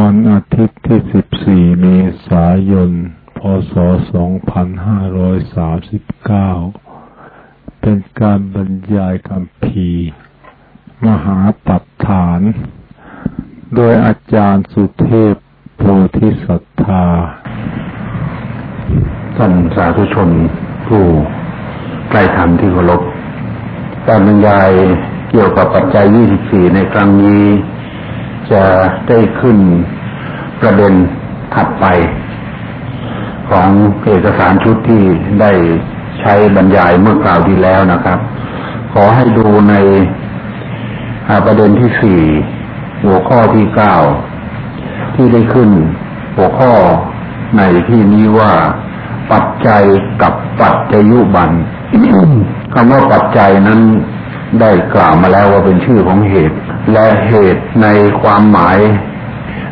วันอาทิตย์ที่ 14 เมษายน พศ 2539 เป็นการบรรยายคำพีมหาปัฏฐาน โดยอาจารย์สุเทพโพธิสัตธา ท่านสาธุชนผู้ใกล้ธรรมที่เคารพการบรรยายเกี่ยวกับปัจจัย 24 ในครั้งนี้ จะได้ขึ้นประเด็นถัดไป ของเอกสารชุดที่ได้ใช้บรรยายเมื่อคราวที่แล้วนะครับ ขอให้ดูในประเด็นที่สี่หัวข้อที่เก้าที่ได้ขึ้น หัวข้อในที่นี้ว่าปัจจัยกับปัจจยุบันคำว่าปัจจัยนั้นได้กล่าวมาแล้วว่าเป็นชื่อของเหตุ และเหตุในความหมาย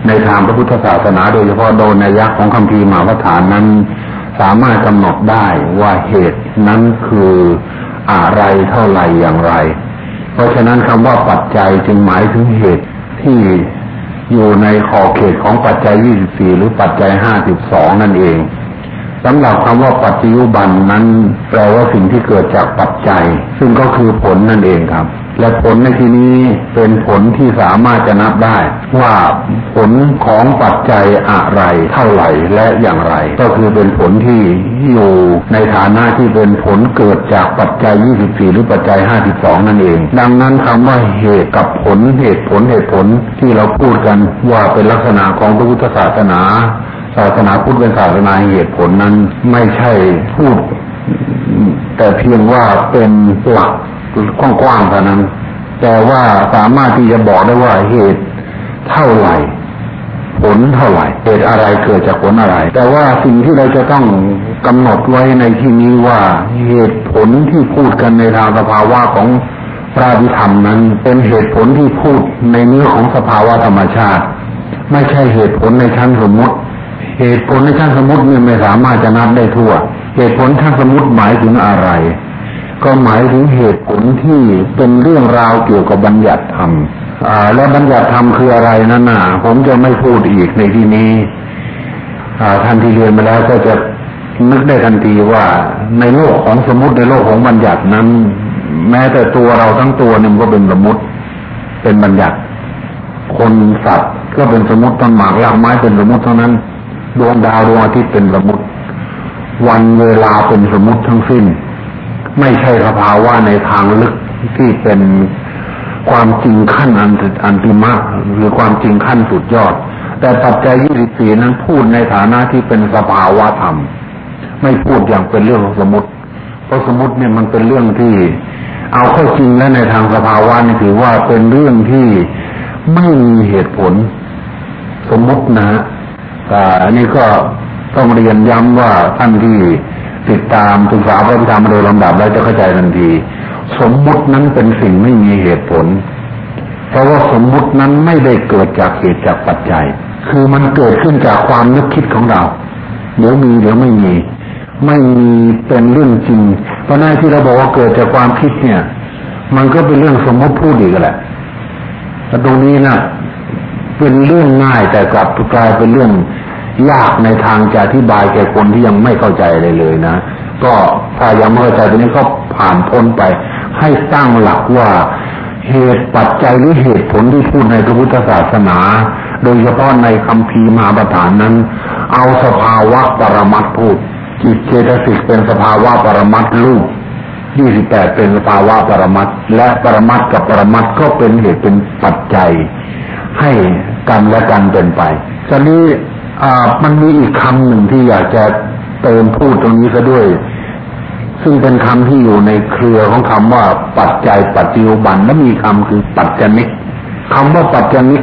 ในทางพระพุทธศาสนาโดยเฉพาะโดยนัยยะของคำพีมหาวัฐานนั้น สามารถกำหนดได้ว่าเหตุนั้นคืออะไรเท่าไรอย่างไร เพราะฉะนั้นคำว่าปัจจัยจึงหมายถึงเหตุที่อยู่ในขอบเขตของปัจจัย 24 หรือปัจจัย 52 นั่นเองสำหรับคำว่าปัจจุบันนั้นแปลว่าสิ่งที่เกิดจากปัจจัย ซึ่งก็คือผลนั่นเองครับและผลในที่นี้เป็นผลที่สามารถจะนับได้ ว่าผลของปัจจัยอะไรเท่าไหร่และอย่างไร ก็คือเป็นผลที่อยู่ในฐานะที่เป็นผลเกิดจากปัจจัย 24 หรือปัจจัย 52 นั่นเอง ดังนั้นคำว่าเหตุกับผลเหตุผลเหตุผลที่เราพูดกันว่าเป็นลักษณะของพระพุทธศาสนาศาสนาพุทธเป็นศาสนาเหตุผลนั้นไม่ใช่พูด แต่เพียงว่าเป็นหลัก กว้างๆเท่านั้น แต่ว่าสามารถที่จะบอกได้ว่าเหตุเท่าไหร่ ผลเท่าไหร่เหตุอะไรเกิดจากผลอะไร แต่ว่าสิ่งที่เราจะต้องกำหนดไว้ในที่นี้ว่าเหตุผลที่พูดกันในทางสภาวะของพระวิธรรมนั้นเป็นเหตุผลที่พูดในเนื้อของสภาวะธรรมชาติ ไม่ใช่เหตุผลในชั้นสมมติ เหตุผลในชั้นสมมตินี่ไม่สามารถจะนับได้ทั่ว เหตุผลชั้นสมมติหมายถึงอะไร ก็หมายถึงเหตุผลที่เป็นเรื่องราวเกี่ยวกับบัญญัติธรรมและบัญญัติธรรมคืออะไรนั่นน่ะ ผมจะไม่พูดอีกในที่นี้ท่านที่เรียนมาแล้วก็จะนึกได้ทันทีว่าในโลกของสมมติในโลกของบัญญัตินั้น แม้แต่ตัวเราทั้งตัวเนี่ยก็เป็นสมมติเป็นบัญญัติ คนสัตว์ก็เป็นสมมติต้นหมากรากไม้เป็นสมมติเท่านั้นดวงดาวดวงอาทิตย์เป็นสมมติ วันเวลาเป็นสมมติทั้งสิ้น ไม่ใช่สภาวะในทางลึกที่เป็นความจริงขั้นอันอันติมาหรือความจริงขั้นสุดยอด แต่ปัจจัยยี่สิบสี่นั้นพูดในฐานะที่เป็นสภาวะธรรม ไม่พูดอย่างเป็นเรื่องสมมติ เพราะสมมติเนี่ยมันเป็นเรื่องที่ เอาเข้าจริงแล้วในทางสภาวะนี่ถือว่าเป็นเรื่องที่ไม่มีเหตุผล สมมตินะแต่อันนี้ก็ต้องเรียนย้ำว่าท่านที่ ติดตามศึกษาพระธรรมโดยลำดับแล้วจะเข้าใจทันที สมมุตินั้นเป็นสิ่งไม่มีเหตุผล เพราะว่าสมมุตินั้นไม่ได้เกิดจากเหตุจากปัจจัย คือมันเกิดขึ้นจากความนึกคิดของเรา เดี๋ยวมีเดี๋ยวไม่มี ไม่มีเป็นเรื่องจริง เพราะนั่นที่เราบอกว่าเกิดจากความคิดเนี่ย มันก็เป็นเรื่องสมมติพูดอีกแหละแต่ตรงนี้นะเป็นเรื่องง่ายแต่กลับกลายเป็นเรื่อง ยากในทางจะอธิบายแก่คนที่ยังไม่เข้าใจเลยเลยนะ ก็ถ้ายังไม่เข้าใจตรงนี้ก็ผ่านพ้นไป ให้ตั้งหลักว่าเหตุปัจจัยหรือเหตุผลที่พูดในพระพุทธศาสนา โดยเฉพาะในคำพีมหาประธานนั้น เอาสภาวะปรมัตพูดจิตเจตสิกเป็นสภาวะปรมัตรูปยี่สิบแปดเป็นสภาวะปรมัตและปรมัตกับปรมัตก็เป็นเหตุเป็นปัจจัย ให้กันและกันเป็นไปตอนนี้ มันมีอีกคำหนึ่งที่อยากจะเติมพูดตรงนี้ซะด้วย ซึ่งเป็นคำที่อยู่ในเครือของคำว่า ปัจจัยปัจจุบันและมีคำคือปัจจนิกคำว่าปัจจนิก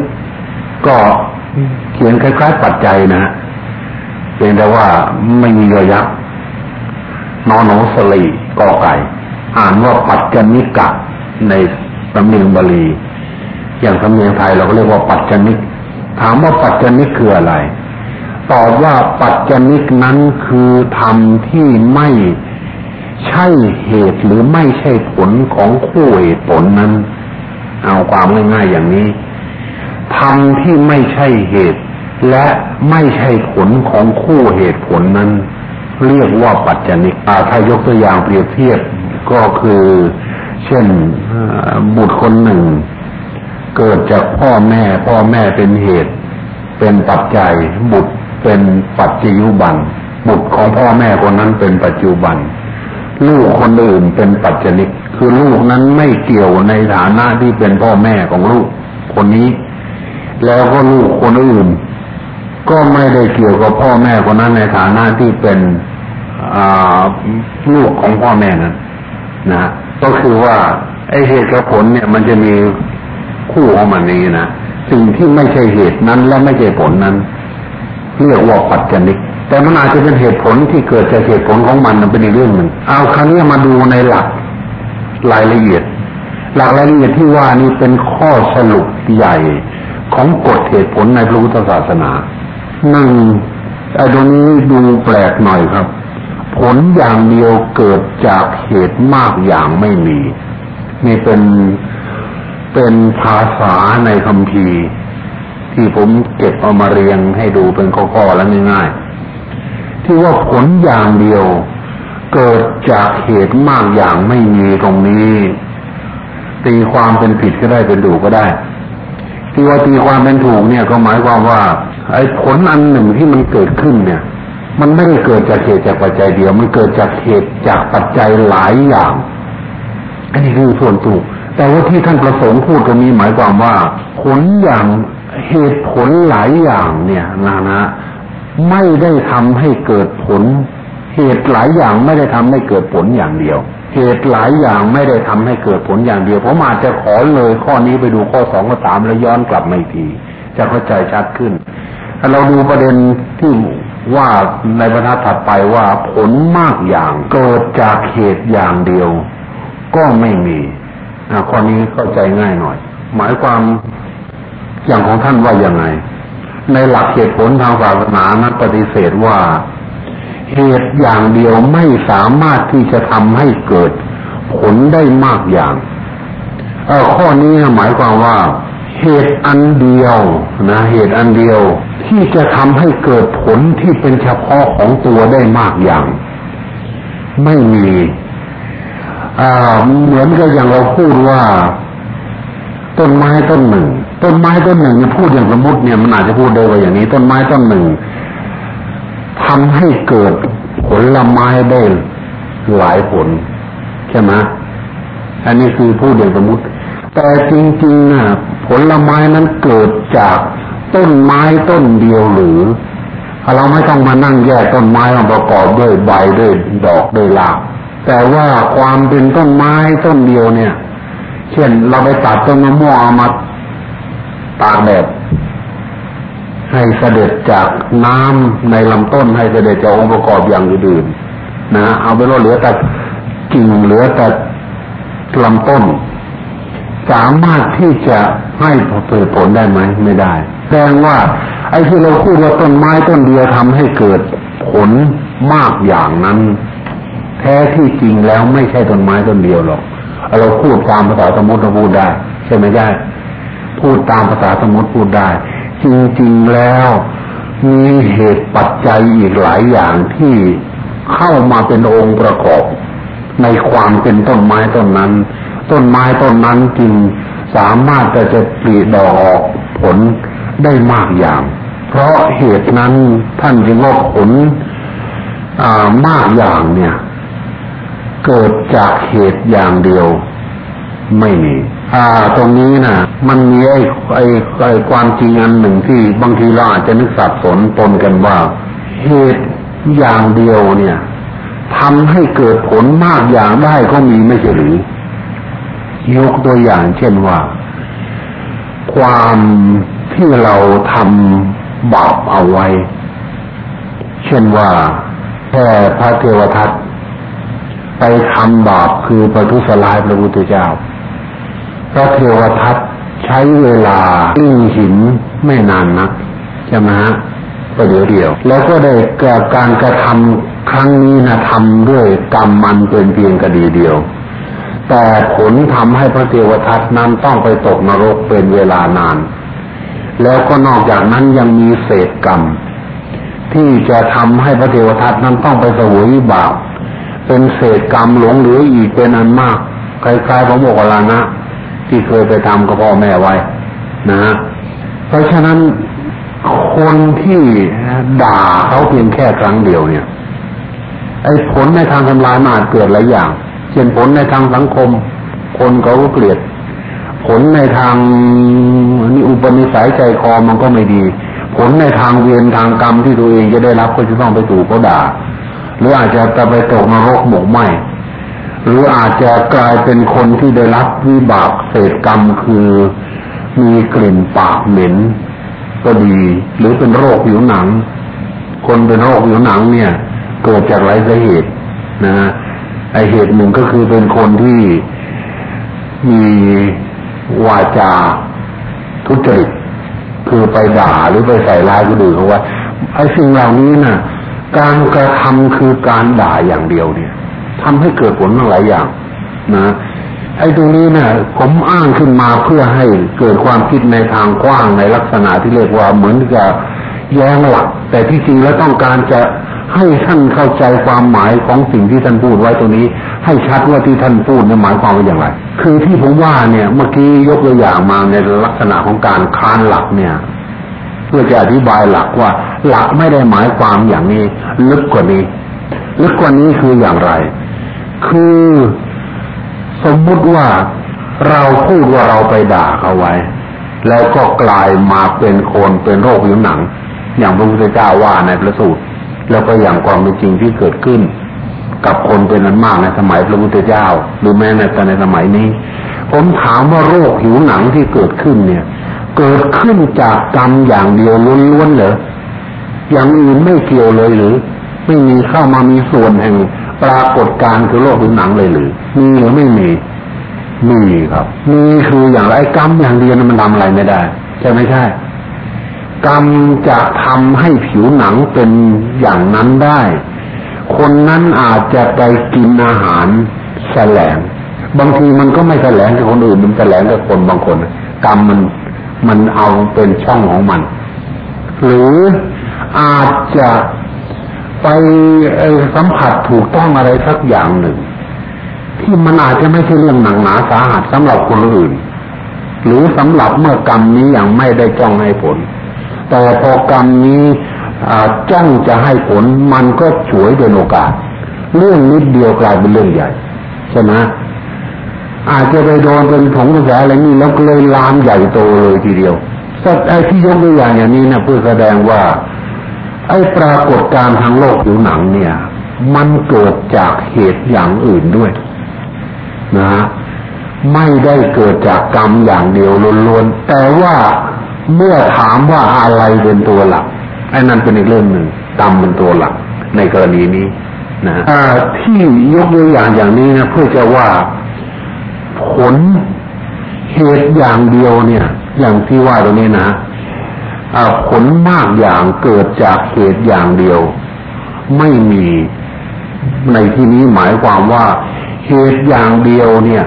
ก็เขียนคล้ายๆ ปัจจัยนะเพียงแต่ว่าไม่มีระยะนอนโนสลีกอไก่ อ่านว่าปัจจนิกะในสำเนียงบาลี อย่างสำเนียงไทยเราก็เรียกว่าปัจจนิก ถามว่าปัจจนิกคืออะไร ตอบว่าปัจจนิกนั้นคือธรรมที่ไม่ใช่เหตุหรือไม่ใช่ผลของคู่เหตุผลนั้น เอาความง่ายๆอย่างนี้ธรรมที่ไม่ใช่เหตุ และไม่ใช่ผลของคู่เหตุผลนั้น เรียกว่าปัจจนิกถ้ายกตัวอย่างเปรียบเทียบก็คือ เช่นบุตรคนหนึ่ง เกิดจากพ่อแม่ พ่อแม่เป็นเหตุ เป็นปัจจัยบุตร เป็นปัจจิุบัน บุตรของพ่อแม่คนนั้นเป็นปัจจุบัน ลูกคนอื่นเป็นปัจจนิก คือลูกนั้นไม่เกี่ยวในฐานะที่เป็นพ่อแม่ของลูกคนนี้ แล้วก็ลูกคนอื่น ก็ไม่ได้เกี่ยวกับพ่อแม่คนนั้นในฐานะที่เป็นลูกของพ่อแม่นั้นนะก็คือว่าไอเหตุกับผลเนี่ยมันจะมีคู่ของมันนี้นะสิ่งที่ไม่ใช่เหตุนั้นและไม่ใช่ผลนั้น เรียกว่าปัจจนิกแต่มันอาจจะเป็นเหตุผลที่เกิดจากเหตุผลของมันเป็นอีกเรื่องหนึ่งเอาครั้งนี้มาดูในหลักรายละเอียด หลักรายละเอียดที่ว่านี่เป็นข้อสรุปใหญ่ของกฎเหตุผลในพระพุทธศาสนาหนึ่งไอ้ตรงนี้ดูแปลกหน่อยครับ ผลอย่างเดียวเกิดจากเหตุมากอย่างไม่มี นี่เป็นเป็นภาษาในคำพี ที่ผมเก็บเอามาเรียงให้ดูเป็นข้อๆแล้วง่ายๆ ที่ว่าผลอย่างเดียว เกิดจากเหตุมากอย่างไม่มีตรงนี้ ตีความเป็นผิดก็ได้เป็นถูกก็ได้ ที่ว่าตีความเป็นถูกเนี่ยก็หมายความว่า ไอ้ผลอันหนึ่งที่มันเกิดขึ้นเนี่ย มันไม่ได้เกิดจากเหตุจากปัจจัยเดียว มันเกิดจากเหตุจากปัจจัยหลายอย่าง อันนี้คือส่วนถูกแต่ว่าที่ท่านประสงค์พูดตรงนี้หมายความว่าผลอย่าง เหตุผลหลายอย่างเนี่ยนะนะไม่ได้ทำให้เกิดผล เหตุหลายอย่างไม่ได้ทำให้เกิดผลอย่างเดียว เหตุหลายอย่างไม่ได้ทำให้เกิดผลอย่างเดียวผมอาจจะขอเลยข้อนี้ไปดูข้อสองข้อสามแล้วย้อนกลับมาอีกที จะเข้าใจชัดขึ้นเราดูประเด็นที่ว่าในบรรทัดถัดไปว่าผลมากอย่างเกิดจากเหตุอย่างเดียว ก็ไม่มีข้อนี้เข้าใจง่ายหน่อย หมายความ อย่างของท่านว่ายังไง ในหลักเหตุผลทางศาสนานั้นปฏิเสธว่าเหตุอย่างเดียวไม่สามารถที่จะทำให้เกิดผลได้มากอย่างเออข้อนี้หมายความว่า เหตุอันเดียวนะเหตุอันเดียวที่จะทำให้เกิดผลที่เป็นเฉพาะของตัวได้มากอย่าง ไม่มีเหมือนกับอย่างเราพูดว่า ต้นไม้ต้นหนึ่ง ต้นไม้ต้นหนึ่งเนี่ยพูดอย่างสมมติเนี่ยมันอาจจะพูดได้ว่าอย่างนี้ ต้นไม้ต้นหนึ่งทำให้เกิดผลลไม้ได้หลายผลใช่ไหมอันนี้คือพูดอย่างสมมติ แต่จริงๆน่ะผลลไม้นั้นเกิดจากต้นไม้ต้นเดียวหรือ เราไม่ต้องมานั่งแยกต้นไม้มาประกอบด้วยใบด้วยดอกด้วยราแต่ว่าความเป็นต้นไม้ต้นเดียวเนี่ย เช่นเราไปตัดต้นมะม่วงเอามา ตากแดดให้เสด็จจากน้ำในลำต้นให้เสด็จจากองค์ประกอบอย่างอื่นนะเอาไปว่าเหลือแต่กิ่งเหลือแต่ลำต้น สามารถที่จะให้เกิดผลได้ไหมไม่ได้แสดงว่าไอ้ที่เราพูดว่าต้นไม้ต้นเดียวทำให้เกิดผลมากอย่างนั้น แท้ที่จริงแล้วไม่ใช่ต้นไม้ต้นเดียวหรอกเราพูดตามภาษาสมมติเราพูดได้ ใช่ไหมได้ พูดตามภาษาสมมติพูดได้ จริงๆแล้วมีเหตุปัจจัยอีกหลายอย่างที่เข้ามาเป็นองค์ประกอบ ในความเป็นต้นไม้ต้นนั้น ต้นไม้ต้นนั้นจึงสามารถจะจะปลีดอกออกผลได้มากอย่าง เพราะเหตุนั้นท่านจึงว่าผลมากอย่างเนี่ย เกิดจากเหตุอย่างเดียวไม่มี อ่า ตรงนี้นะมันมีไอ้ไอ้ไอ้ความจริงอันหนึ่งที่บางทีเราอาจจะนึกสับสนปนกันว่าเหตุอย่างเดียวเนี่ยทำให้เกิดผลมากอย่างได้ก็มีไม่ใช่หรือยกตัวอย่างเช่นว่า ความที่เราทำบาปเอาไว้ เช่นว่าแค่พระเทวทัตไปทำบาปคือประทุษร้ายพระพุทธเจ้า พระเทวทัตใช้เวลาอิ้งหินไม่นานนักใช่ไหมฮะประเดี๋ยวเดียว แล้วก็ได้เกการกระทำครั้งนี้นะทำด้วยกรรมมันเป็นเพียงคดีเดียว แต่ผลทำให้พระเทวทัตนั้นต้องไปตกนรกเป็นเวลานาน แล้วก็นอกจากนั้นยังมีเศษกรรม ที่จะทำให้พระเทวทัตนั้นต้องไปสวยวิบากเป็นเศษกรรมหลงเหลืออีกเป็นอันมากคล้ายๆพระโมคคัลลานะ ที่เคยไปทำกับพ่อแม่ไว้ นะเพราะฉะนั้นคนที่ด่าเขาเพียงแค่ครั้งเดียวเนี่ย ไอ้ผลในทางทำลายมาเกิดหลายอย่าง เช่นผลในทางสังคม คนเขาก็เกลียด ผลในทางนี่อุปนิสัยใจคอมันก็ไม่ดี ผลในทางเวียนทางกรรมที่ตัวเองจะได้รับก็จะต้องไปถูกเขาด่า หรืออาจจะจะไปตกนรกหมกไหม หรืออาจจะกลายเป็นคนที่ได้รับวิบากเศษกรรมคือมีกลิ่นปากเหม็นก็ดี หรือเป็นโรคผิวหนัง คนเป็นโรคผิวหนังเนี่ยเกิดจากหลายสาเหตุนะไอเหตุหนึ่งก็คือเป็นคนที่มีวาจาทุจริตคือไปด่าหรือไปใส่ร้ายคนอื่นเขาว่าไอ้สิ่งเหล่านี้นะ่ะ การกระทำคือการด่าอย่างเดียวเนี่ย ทำให้เกิดผลหลายอย่างนะไอ้ตรงนี้เนี่ยผมอ้างขึ้นมาเพื่อให้เกิดความคิดในทางกว้างในลักษณะที่เรียกว่าเหมือนกับแย้งหลัก แต่ที่จริงแล้วต้องการจะให้ท่านเข้าใจความหมายของสิ่งที่ท่านพูดไว้ตรงนี้ ให้ชัดว่าที่ท่านพูดเนี่ยหมายความว่าอย่างไร คือที่ผมว่าเนี่ยเมื่อกี้ยกตัวอย่างมาในลักษณะของการค้านหลักเนี่ย เพื่อจะอธิบายหลักว่า หลักไม่ได้หมายความอย่างนี้ ลึกกว่านี้ ลึกกว่านี้คืออย่างไร คือสมมุติว่าเราพูดว่าเราไปด่าเขาไว้ แล้วก็กลายมาเป็นคนเป็นโรคผิวหนัง อย่างพระพุทธเจ้าว่าในพระสูตร แล้วก็อย่างความเป็นจริงที่เกิดขึ้น กับคนเป็นนั้นมากในสมัยพระพุทธเจ้า หรือแม้แต่ในสมัยนี้ ผมถามว่าโรคผิวหนังที่เกิดขึ้นเนี่ย เกิดขึ้นจากกรรมอย่างเดียวล้วนๆเหรออย่างอื่นไม่เกี่ยวเลยหรือ ไม่มีเข้ามามีส่วนแห่ง ปรากฏการคือโรคผิวหนังเลยหรือมีหรือไม่มีมีครับมีคืออย่างไรกรรมอย่างเดียวมันทำอะไรไม่ได้ใช่ไม่ใช่ กรรมจะทำให้ผิวหนังเป็นอย่างนั้นได้ คนนั้นอาจจะไปกินอาหารแสลง บางทีมันก็ไม่แสลงกับคนอื่นมันแสลงกับคนบางคน กรรมมันมันเอาเป็นช่องของมัน หรืออาจจะ ไปสัมผัสถูกต้องอะไรสักอย่างหนึ่ง ที่มันอาจจะไม่ใช่เรื่องหนังหนาสาหัสสำหรับคนอื่น หรือสำหรับเมื่อกรรมนี้ยังไม่ได้จ้องให้ผล แต่พอกรรมนี้จ้องจะให้ผลมันก็ฉวยเป็นโอกาส เรื่องนิดเดียวกลายเป็นเรื่องใหญ่ใช่ไหมอาจจะไปโดนเป็นผงกระแสอะไรนี่แล้วเลยลามใหญ่โตเลยทีเดียวไอ้ที่ยกตัวอย่างอย่างนี้นะเพื่อแสดงว่า ไอ้ปรากฏการทางโลกผิวหนังเนี่ย มันเกิดจากเหตุอย่างอื่นด้วยนะไม่ได้เกิดจากกรรมอย่างเดียวล้วนๆแต่ว่าเมื่อถามว่าอะไรเป็นตัวหลักไอ้นั่นเป็นอีกเรื่องหนึ่งกรรมเป็นตัวหลัก ในกรณีนี้นะที่ยกตัวอย่างอย่างนี้นะเพื่อจะว่าผลเหตุอย่างเดียวเนี่ย อย่างที่ว่าตรงนี้นะ ผลมากอย่างเกิดจากเหตุอย่างเดียว ไม่มีในที่นี้หมายความว่าเหตุอย่างเดียวเนี่ย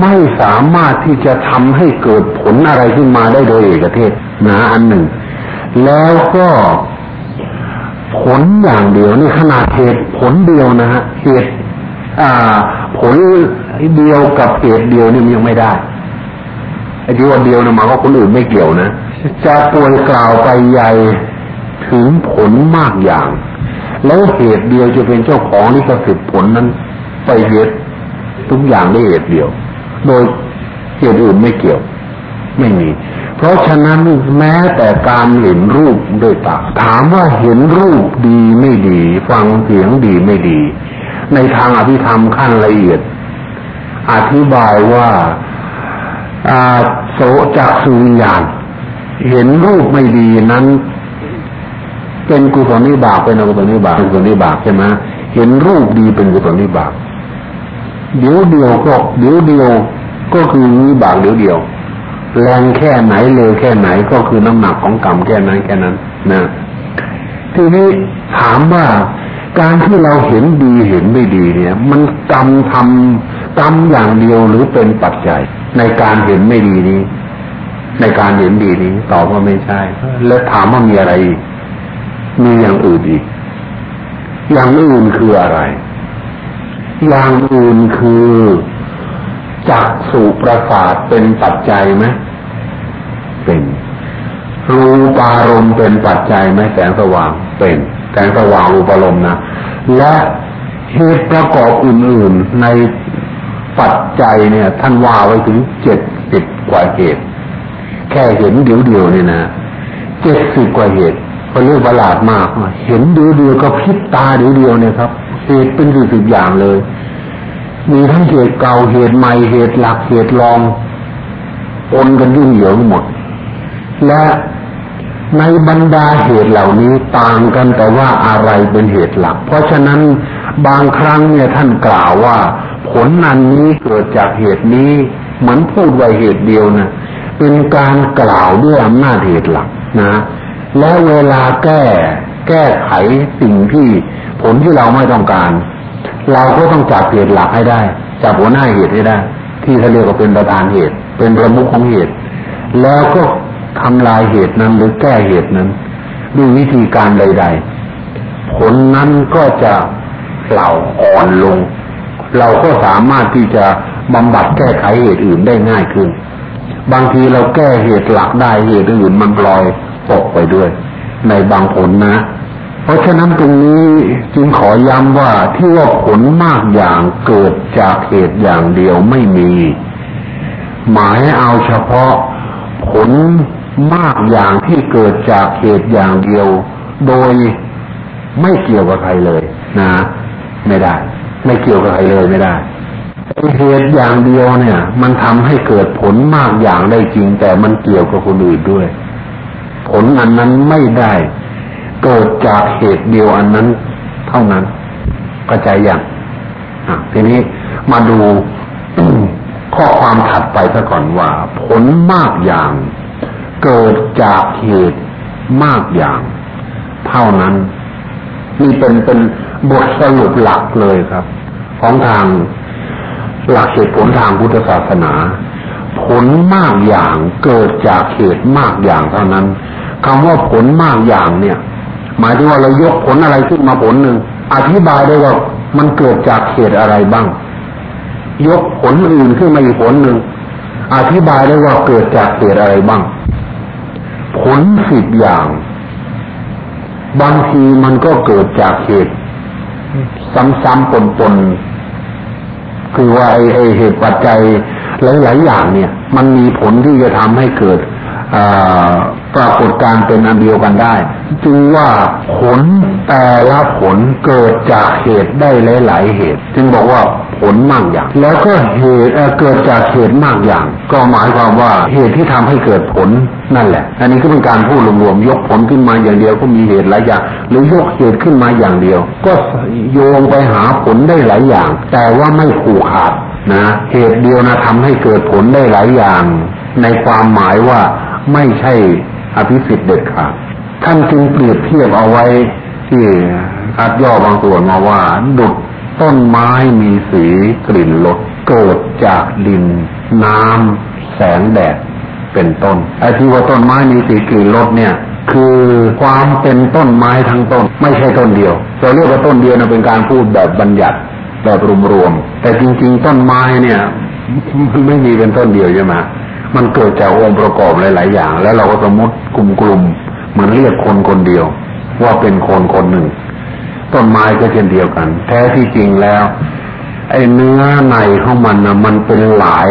ไม่สามารถที่จะทำให้เกิดผลอะไรขึ้นมาได้โดยเอกเทศนะอันหนึ่ง แล้วก็ผลอย่างเดียวนี่ขนาดเหตุผลเดียวนะฮะเหตุผลเดียวกับเหตุเดียวนี่มันยังไม่ได้ไอ้ที่ว่าเดียวนะมาว่าคนอื่นไม่เกี่ยวนะ จะป่วยกล่าวไปใหญ่ถึงผลมากอย่าง แล้วเหตุเดียวจะเป็นเจ้าของลิขสิทธิ์ผลนั้น ไปเหตุทุกอย่างได้เหตุเดียว โดยเหตุอื่นไม่เกี่ยว ไม่มี เพราะฉะนั้นแม้แต่การเห็นรูปด้วยตาถามว่าเห็นรูปดีไม่ดี ฟังเสียงดีไม่ดี ในทางอภิธรรมขั้นละเอียด อธิบายว่าโสจากสุวิญญาณ เห็นรูปไม่ดีนั้น เป็นกุศลนิบากเป็นอกุศลนิบากเป็นกุศลนิบากใช่ไหมเห็นรูปดีเป็นกุศลนิบากเดี๋ยวเดียวก็เดี๋ยวเดียวก็คือนิบากเดี๋ยวเดียว แรงแค่ไหนเร็วแค่ไหนก็คือน้ำหนักของกรรมแค่นั้นแค่นั้นนะทีนี้ถามว่าการที่เราเห็นดีเห็นไม่ดีเนี่ย มันกรรมทำกรรมอย่างเดียวหรือเป็นปัจจัยในการเห็นไม่ดีนี้ ในการเห็นดีนี้ตอบว่าไม่ใช่ แล้วถามว่ามีอะไรอีกมีอย่างอื่นอีก อย่างอื่นคืออะไร อย่างอื่นคือจักสุประสาทเป็นปัจจัยไหมเป็น รูปารมณ์เป็นปัจจัยไหมแสงสว่างเป็นแสงสว่างรูปารมณ์นะและเหตุประกอบอื่น ๆในปัจจัยเนี่ย ท่านว่าไว้ถึงเจ็ดสิบกว่าเหตุ แค่เห็นเดียวเดียวเนี่ยนะเจ็ดสิบกว่าเหตุเป็นเรื่องประหลาดมาก เห็นเดียวเดียวก็พิบตาเดียวเดียวเนี่ยครับเหตุเป็นสิบสิบอย่างเลย มีทั้งเหตุเก่าเหตุใหม่เหตุหลักเหตุรองปนกันยุ่งเหยิงหมด และในบรรดาเหตุเหล่านี้ต่างกันแต่ว่าอะไรเป็นเหตุหลัก เพราะฉะนั้นบางครั้งเนี่ยท่านกล่าวว่า ผลนั้นนี้เกิดจากเหตุนี้ เหมือนพูดไว้เหตุเดียวนะ เป็นการกล่าวด้วยอำนาจเหตุหลักนะ และเวลาแก้แก้ไขสิ่งที่ผลที่เราไม่ต้องการ เราก็ต้องจับเหตุหลักให้ได้จับหัวหน้าเหตุให้ได้ ที่เขาเรียกว่าเป็นประธานเหตุ เป็นประมุขของเหตุ แล้วก็ทำลายเหตุนั้นหรือแก้เหตุนั้น ด้วยวิธีการใด ๆ ผลนั้นก็จะเปล่าอ่อนลง เราก็สามารถที่จะบำบัดแก้ไขเหตุอื่นได้ง่ายขึ้น บางทีเราแก้เหตุหลักได้เหตุอื่นมันลอยตกไปด้วย ในบางผลนะ เพราะฉะนั้นตรงนี้จึงขอย้ำว่าที่ว่าผลมากอย่างเกิดจากเหตุอย่างเดียวไม่มี หมายเอาเฉพาะผลมากอย่างที่เกิดจากเหตุอย่างเดียว โดยไม่เกี่ยวกับใครเลยนะ ไม่ได้ ไม่เกี่ยวกับใครเลยไม่ได้ เหตุอย่างเดียวเนี่ย มันทำให้เกิดผลมากอย่างได้จริง แต่มันเกี่ยวกับคนอื่นด้วย ผลอันนั้นไม่ได้เกิดจากเหตุเดียวอันนั้น เท่านั้นกระจายอย่างทีนี้มาดูข้อความถัดไปซะก่อนว่า ผลมากอย่าง เกิดจากเหตุมากอย่าง เท่านั้นนี่เป็นเป็นบทสรุปหลักเลยครับ ของทาง หลักเหตุผลทางพุทธศาสนา ผลมากอย่างเกิดจากเหตุมากอย่างเท่านั้นคำว่าผลมากอย่างเนี่ย หมายถึงว่าเรายกผลอะไรขึ้นมาผลหนึ่งอธิบายได้ว่ามันเกิดจากเหตุอะไรบ้าง ยกผลอื่นขึ้นมาอีกผลหนึ่งอธิบายได้ว่าเกิดจากเหตุอะไรบ้าง ผลสิบอย่าง บางทีมันก็เกิดจากเหตุ ซ้ำๆปนๆ คือว่าไอ้เหตุปัจจัยหลาย ๆ อย่างเนี่ย มันมีผลที่จะทำให้เกิด ปรากฏการเป็นอันเดียวกันได้ จึงว่าผลแต่ละผลเกิดจากเหตุได้หลาย ๆ เหตุ จึงบอกว่าผลมากอย่าง แล้วก็เหตุเกิดจากเหตุมากอย่าง ก็หมายความว่าเหตุที่ทำให้เกิดผลนั่นแหละ อันนี้ก็เป็นการพูดรวมๆยกผลขึ้นมาอย่างเดียวก็มีเหตุหลายอย่าง หรือยกเหตุขึ้นมาอย่างเดียว ก็โยงไปหาผลได้หลายอย่าง แต่ว่าไม่ผูกขาดนะ เหตุเดียวนะทำให้เกิดผลได้หลายอย่าง ในความหมายว่า ไม่ใช่อภิสิทธิ์เด็ดขาดท่านจึงเปรียบเทียบเอาไว้ที่อัดย่อบางส่วนมาว่า ดุดต้นไม้มีสีกลิ่นรสเกิดจากดิน น้ำแสงแดดเป็นต้นไอ้ที่ว่าต้นไม้มีสีกลิ่นรสเนี่ย คือความเป็นต้นไม้ทั้งต้น ไม่ใช่ต้นเดียวเราเรียกว่าต้นเดียวนะเป็นการพูดแบบบัญญัติแบบรวมๆแต่จริง ๆ ต้นไม้เนี่ยมันไม่มีเป็นต้นเดียวใช่ไหม มันเกิดจากองค์ประกอบหลาย ๆ อย่าง แล้วเราก็สมมติกลุ่มๆเหมือนเรียกคนคนเดียว ว่าเป็นคนคนหนึ่ง ต้นไม้ก็เช่นเดียวกัน แท้ที่จริงแล้ว ไอ้เนื้อในของมันนะมันเป็นหลาย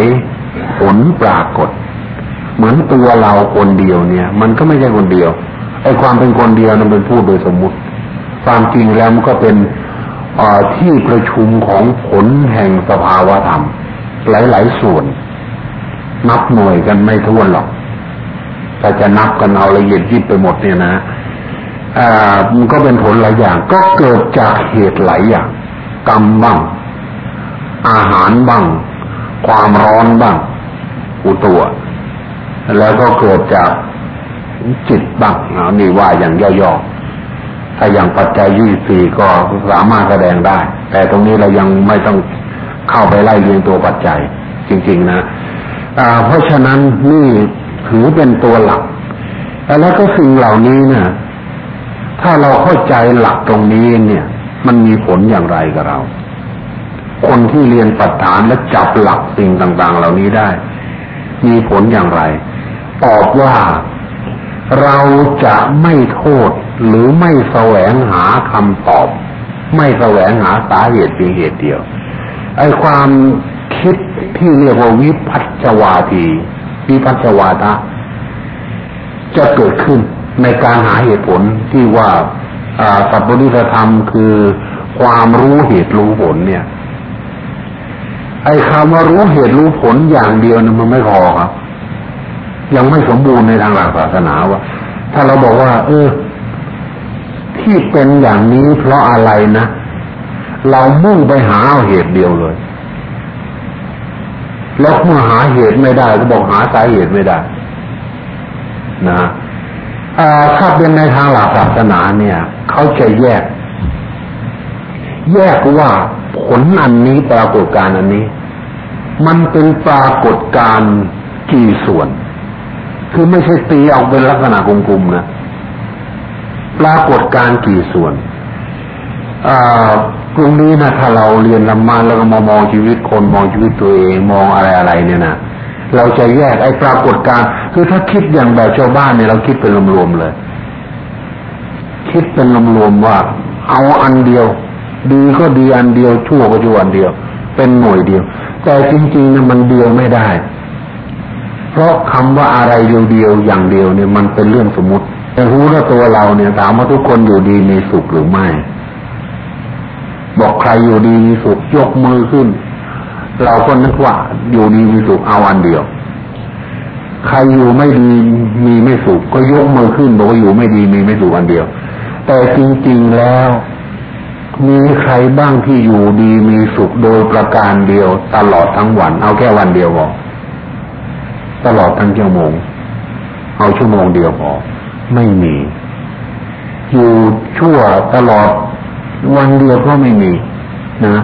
ผลปรากฏ เหมือนตัวเราคนเดียวเนี่ย มันก็ไม่ใช่คนเดียวไอ้ความเป็นคนเดียวนั้นเป็นพูดโดยสมมุติ ความจริงแล้วมันก็เป็นที่ประชุมของผลแห่งสภาวธรรม หลาย ๆ ส่วน นับหน่วยกันไม่ท้วนหรอก ถ้าจะนับกันเอาละเอียดยิบไปหมดเนี่ยนะอ่ามันก็เป็นผลหลายอย่าง ก็เกิดจากเหตุหลายอย่าง กรรมบ้าง อาหารบ้าง ความร้อนบ้าง อุตัว แล้วก็เกิดจากจิตบ้างนี่ว่าอย่างย่อๆ ถ้าอย่างปัจจัยยี่สี่ก็สามารถแสดงได้ แต่ตรงนี้เรายังไม่ต้องเข้าไปไล่เรียงตัวปัจจัย จริง ๆ นะ เพราะฉะนั้นนี่ถือเป็นตัวหลัก แล้วก็สิ่งเหล่านี้เนี่ยถ้าเราเข้าใจหลักตรงนี้เนี่ย มันมีผลอย่างไรกับเรา คนที่เรียนปัจฐานและจับหลักสิ่งต่าง ๆ เหล่านี้ได้ มีผลอย่างไร ตอบว่าเราจะไม่โทษหรือไม่แสวงหาคำตอบ ไม่แสวงหาสาเหตุเพียงเหตุเดียวไอ้ความ คิดที่เรียกว่าวิพัฒวาทีวิพัฒวาทะจะเกิดขึ้นในการหาเหตุผลที่ว่าสัพพุริสธรรมคือความรู้เหตุรู้ผลเนี่ย ไอ้คำว่ารู้เหตุรู้ผลอย่างเดียวนะมันไม่พอครับ ยังไม่สมบูรณ์ในทางหลักศาสนาว่า ถ้าเราบอกว่า เออ ที่เป็นอย่างนี้เพราะอะไรนะ เรามุ่งไปหาเอาเหตุเดียวเลย แล้วเมื่อหาเหตุไม่ได้ก็บอกหาสาเหตุไม่ได้ นะถ้าเป็นในทางหลักศาสนาเนี่ยเขาจะแยก แยกว่าผลอันนี้ปรากฏการอันนี้ มันเป็นปรากฏการกี่ส่วน คือไม่ใช่ตีออกเป็นลักษณะกลุ่มๆนะปรากฏการกี่ส่วน ตรงนี้นะถ้าเราเรียนธรรมะแล้วก็มามองชีวิตคนมองชีวิตตัวเองมองอะไรอะไรเนี่ยนะเราจะแยกไอ้ปรากฏการคือถ้าคิดอย่างแบบชาวบ้านเนี่ยเราคิดเป็นรวมๆเลย คิดเป็นรวมๆว่า เอาอันเดียว ดีก็ดีอันเดียวชั่วก็ชั่วอันเดียว เป็นหน่วยเดียว แต่จริงๆนะมันเดียวไม่ได้ เพราะคำว่าอะไรเดียวๆอย่างเดียวเนี่ยมันเป็นเรื่องสมมติแต่รู้ว่าตัวเราเนี่ยถามว่าทุกคนอยู่ดีมีสุขหรือไม่ บอกใครอยู่ดีมีสุขยกมือขึ้น เราก็นึกว่าอยู่ดีมีสุขเอาอันเดียว ใครอยู่ไม่ดีมีไม่สุขก็ยกมือขึ้นบอกว่าอยู่ไม่ดีมีไม่สุขอันเดียว แต่จริงๆแล้วมีใครบ้างที่อยู่ดีมีสุขโดยประการเดียว ตลอดทั้งวัน เอาแค่วันเดียวพอตลอดทั้งชั่วโมง เอาชั่วโมงเดียวพอไม่มี อยู่ชั่วตลอด วันเดียวก็ไม่มีนะ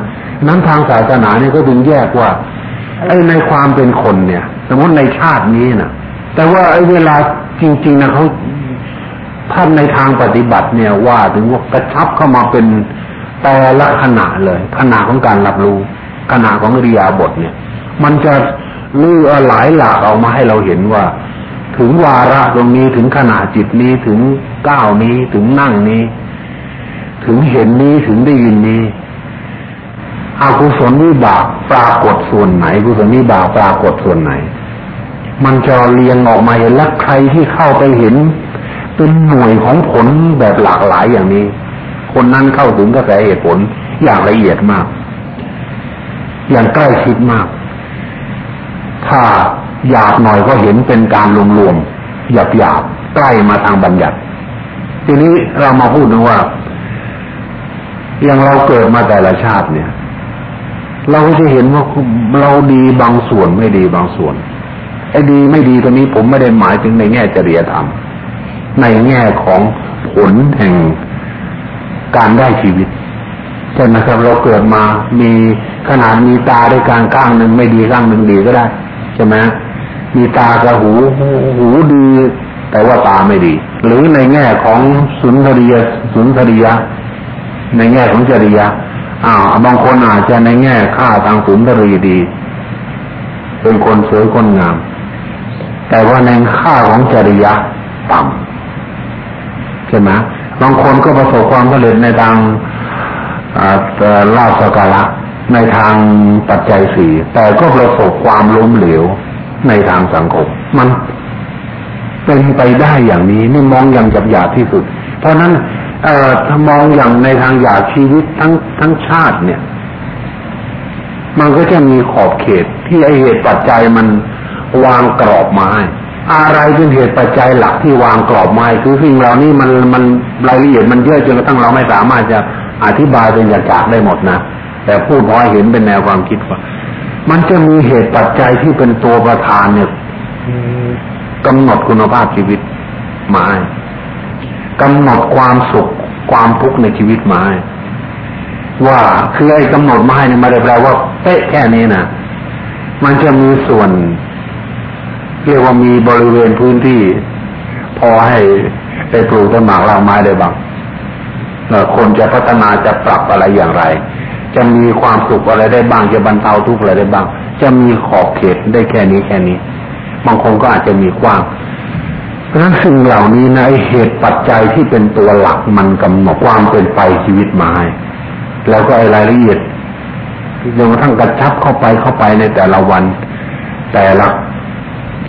นั้นทางศาสนาเนี่ยก็ถึงแยกว่าไอ้ในความเป็นคนเนี่ย สมมติในชาตินี้นะแต่ว่าไอ้เวลาจริง ๆนะเขาท่านในทางปฏิบัติเนี่ยว่าถึงว่ากระชับเข้ามาเป็นแต่ละขณะเลยขณะของการรับรู้ขณะของเริยาบทเนี่ย มันจะลื้อหลายหลากออกมาให้เราเห็นว่า ถึงวาระตรงนี้ถึงขณะจิตนี้ถึงก้าวนี้ถึงนั่งนี้ ถึงเห็นนี้ถึงได้ยินนี้อกุศลวิบากปรากฏส่วนไหนกุศลวิบากปรากฏส่วนไหน มันจะเรียงออกมาเห็นแล้วใครที่เข้าไปเห็น เป็นหน่วยของผลแบบหลากหลายอย่างนี้ คนนั้นเข้าถึงกระแสเหตุผลอย่างละเอียดมาก อย่างใกล้ชิดมาก ถ้าหยาบหน่อยก็เห็นเป็นการรวมๆหยาบหยาบใกล้มาทางบัญญัติ ทีนี้เรามาพูดนะว่า อย่างเราเกิดมาแต่ละชาติเนี่ย เราก็จะเห็นว่าเราดีบางส่วนไม่ดีบางส่วนไอ้ดีไม่ดีตรงนี้ผมไม่ได้หมายถึงในแง่จริยธรรม ในแง่ของผลแห่งการได้ชีวิตใช่ไหมครับเราเกิดมามีขนาดมีตาด้วยการข้างหนึ่งไม่ดีข้างหนึ่งดีก็ได้ใช่ไหมมีตากับหูหูดี แต่ว่าตาไม่ดี หรือในแง่ของสุนทรียสุนทรียะ ในแง่ของจริยะอ่าบางคนอาจจะในแง่ค่าทางสุนทรีดี เป็นคนสวยคนงาม แต่ว่าในค่าของจริยะต่ำใช่ไหมบางคนก็ประสบความสำเร็จในทางลาภสกาละในทางปัจจัยสี่แต่ก็ประสบความล้มเหลวในทางสังคม มันเป็นไปได้อย่างนี้นี่มองอย่างจับยาที่สุด เพราะนั้น เอ่อถ้ามองอย่างในทางอยากชีวิตทั้งทั้งชาติเนี่ย มันก็จะมีขอบเขตที่ไอเหตุปัจจัยมันวางกรอบไม้อะไรเป็นเหตุปัจจัยหลักที่วางกรอบไม้คือสิ่งเหล่านี้มันมันรายละเอียดมันเยอะจนกระทั่งเราไม่สามารถจะอธิบายเป็นจากได้หมดนะแต่พูดพอเห็นเป็นแนวความคิดว่า มันจะมีเหตุปัจจัยที่เป็นตัวประธานเนี่ยกำหนดคุณภาพชีวิตมา กำหนดความสุขความทุกข์ในชีวิตมาว่าคือไอ้กำหนดมาให้เนี่ยไม่ได้แปลว่าเป๊ะแค่นี้นะมันจะมีส่วน เรียกว่ามีบริเวณพื้นที่ พอให้ไปปลูกต้นหมากรากไม้ได้บ้างคนจะพัฒนาจะปรับอะไรอย่างไร จะมีความสุขอะไรได้บ้าง จะบรรเทาทุกข์อะไรได้บ้าง จะมีขอบเขตได้แค่นี้แค่นี้ บางคนก็อาจจะมีกว้าง เพราะฉะนั้นสิ่งเหล่านี้นะเหตุปัจจัยที่เป็นตัวหลักมันกำหนดความเป็นไปชีวิตมาให้แล้วก็รายละเอียดจนกระทั่งกระชับเข้าไปเข้าไปในแต่ละวัน แต่ละ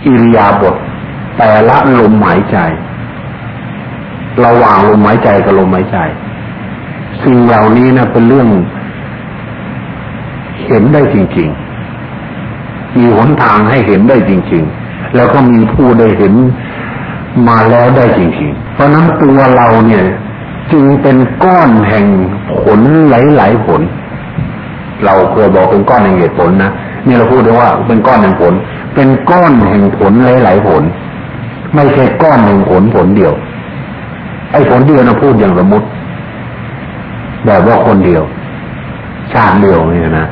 อิริยาบถแต่ละลมหายใจ ระหว่างลมหายใจกับลมหายใจ สิ่งเหล่านี้นะเป็นเรื่อง เห็นได้จริง ๆ มีหนทางให้เห็นได้จริง ๆ แล้วก็มีผู้ได้เห็น มาแล้วได้จริงๆ เพราะนั้นตัวเราเนี่ย จึงเป็นก้อนแห่งผลหลายๆผล เราเคยบอกเป็นก้อนแห่งเหตุผลนะนี่เราพูดได้ว่าเป็นก้อนแห่งผล เป็นก้อนแห่งผลหลายๆผล ไม่ใช่ก้อนแห่งผลผลเดียว ไอ้ผลเดียวนะพูดอย่างสมมติแบบว่าคนเดียว ชาติเดียวเนี่ยนะ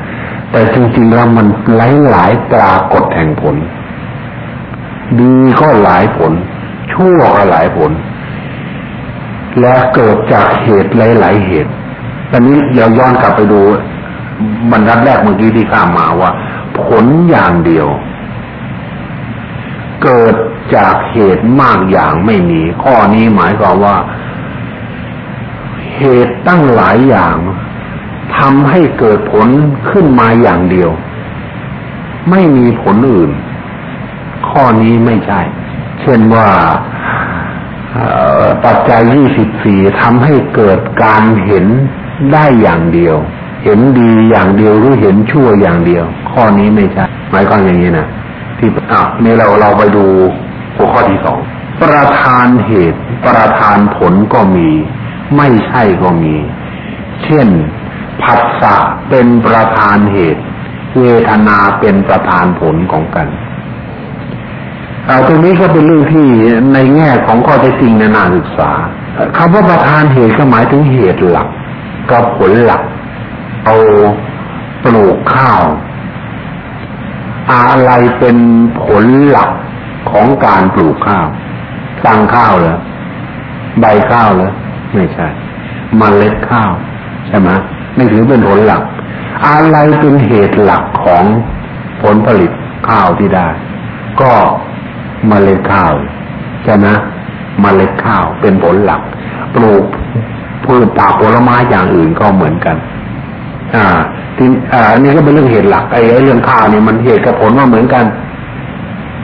แต่จริงๆแล้วมันหลายหลายปรากฏแห่งผล ดีก็หลายผล ชั่วกหลายผล และเกิดจากเหตุหลาย ๆ เหตุตอนนี้เราย้อนกลับไปดูบรรทัดแรกเมื่อกี้ที่ข้ามมาว่า ผลอย่างเดียว เกิดจากเหตุมากอย่างไม่มี ข้อนี้หมายความว่า เหตุตั้งหลายอย่างทำให้เกิดผลขึ้นมาอย่างเดียว ไม่มีผลอื่น ข้อนี้ไม่ใช่ เช่นว่าปัจจัยยี่สิบสี่ทำให้เกิดการเห็นได้อย่างเดียว เห็นดีอย่างเดียวหรือเห็นชั่วอย่างเดียว ข้อนี้ไม่ใช่หมายความอย่างนี้นะที่อะนี่เราเราไปดูหัวข้อที่สองประธานเหตุ ประธานผลก็มี ไม่ใช่ก็มี เช่นผัสสะเป็นประธานเหตุ เวทนาเป็นประธานผลของกัน เอาตรงนี้ก็เป็นเรื่องที่ในแง่ของข้อเท็จจริงในนาศึกษาคำว่าประธานเหตุก็หมายถึงเหตุหลักกับผลหลัก เอาปลูกข้าว อะไรเป็นผลหลักของการปลูกข้าว ตั้งข้าวเหรอใบข้าวเหรอไม่ใช่มเมล็ดข้าวใช่ไหมไม่ถือเป็นผลหลัก อะไรเป็นเหตุหลักของผลผลิตข้าวที่ได้ ก็ มเมล็ดข้าวใช่ไหมเมล็ดข้าวเป็นผลหลัก ปลูกพืชป่าผลไม้อย่างอื่นก็เหมือนกัน อ่า ที่อ่านี่ก็เป็นเรื่องเหตุหลักไอ้เรื่องข้าวเนี่ยมันเหตุกับผลว่าเหมือนกัน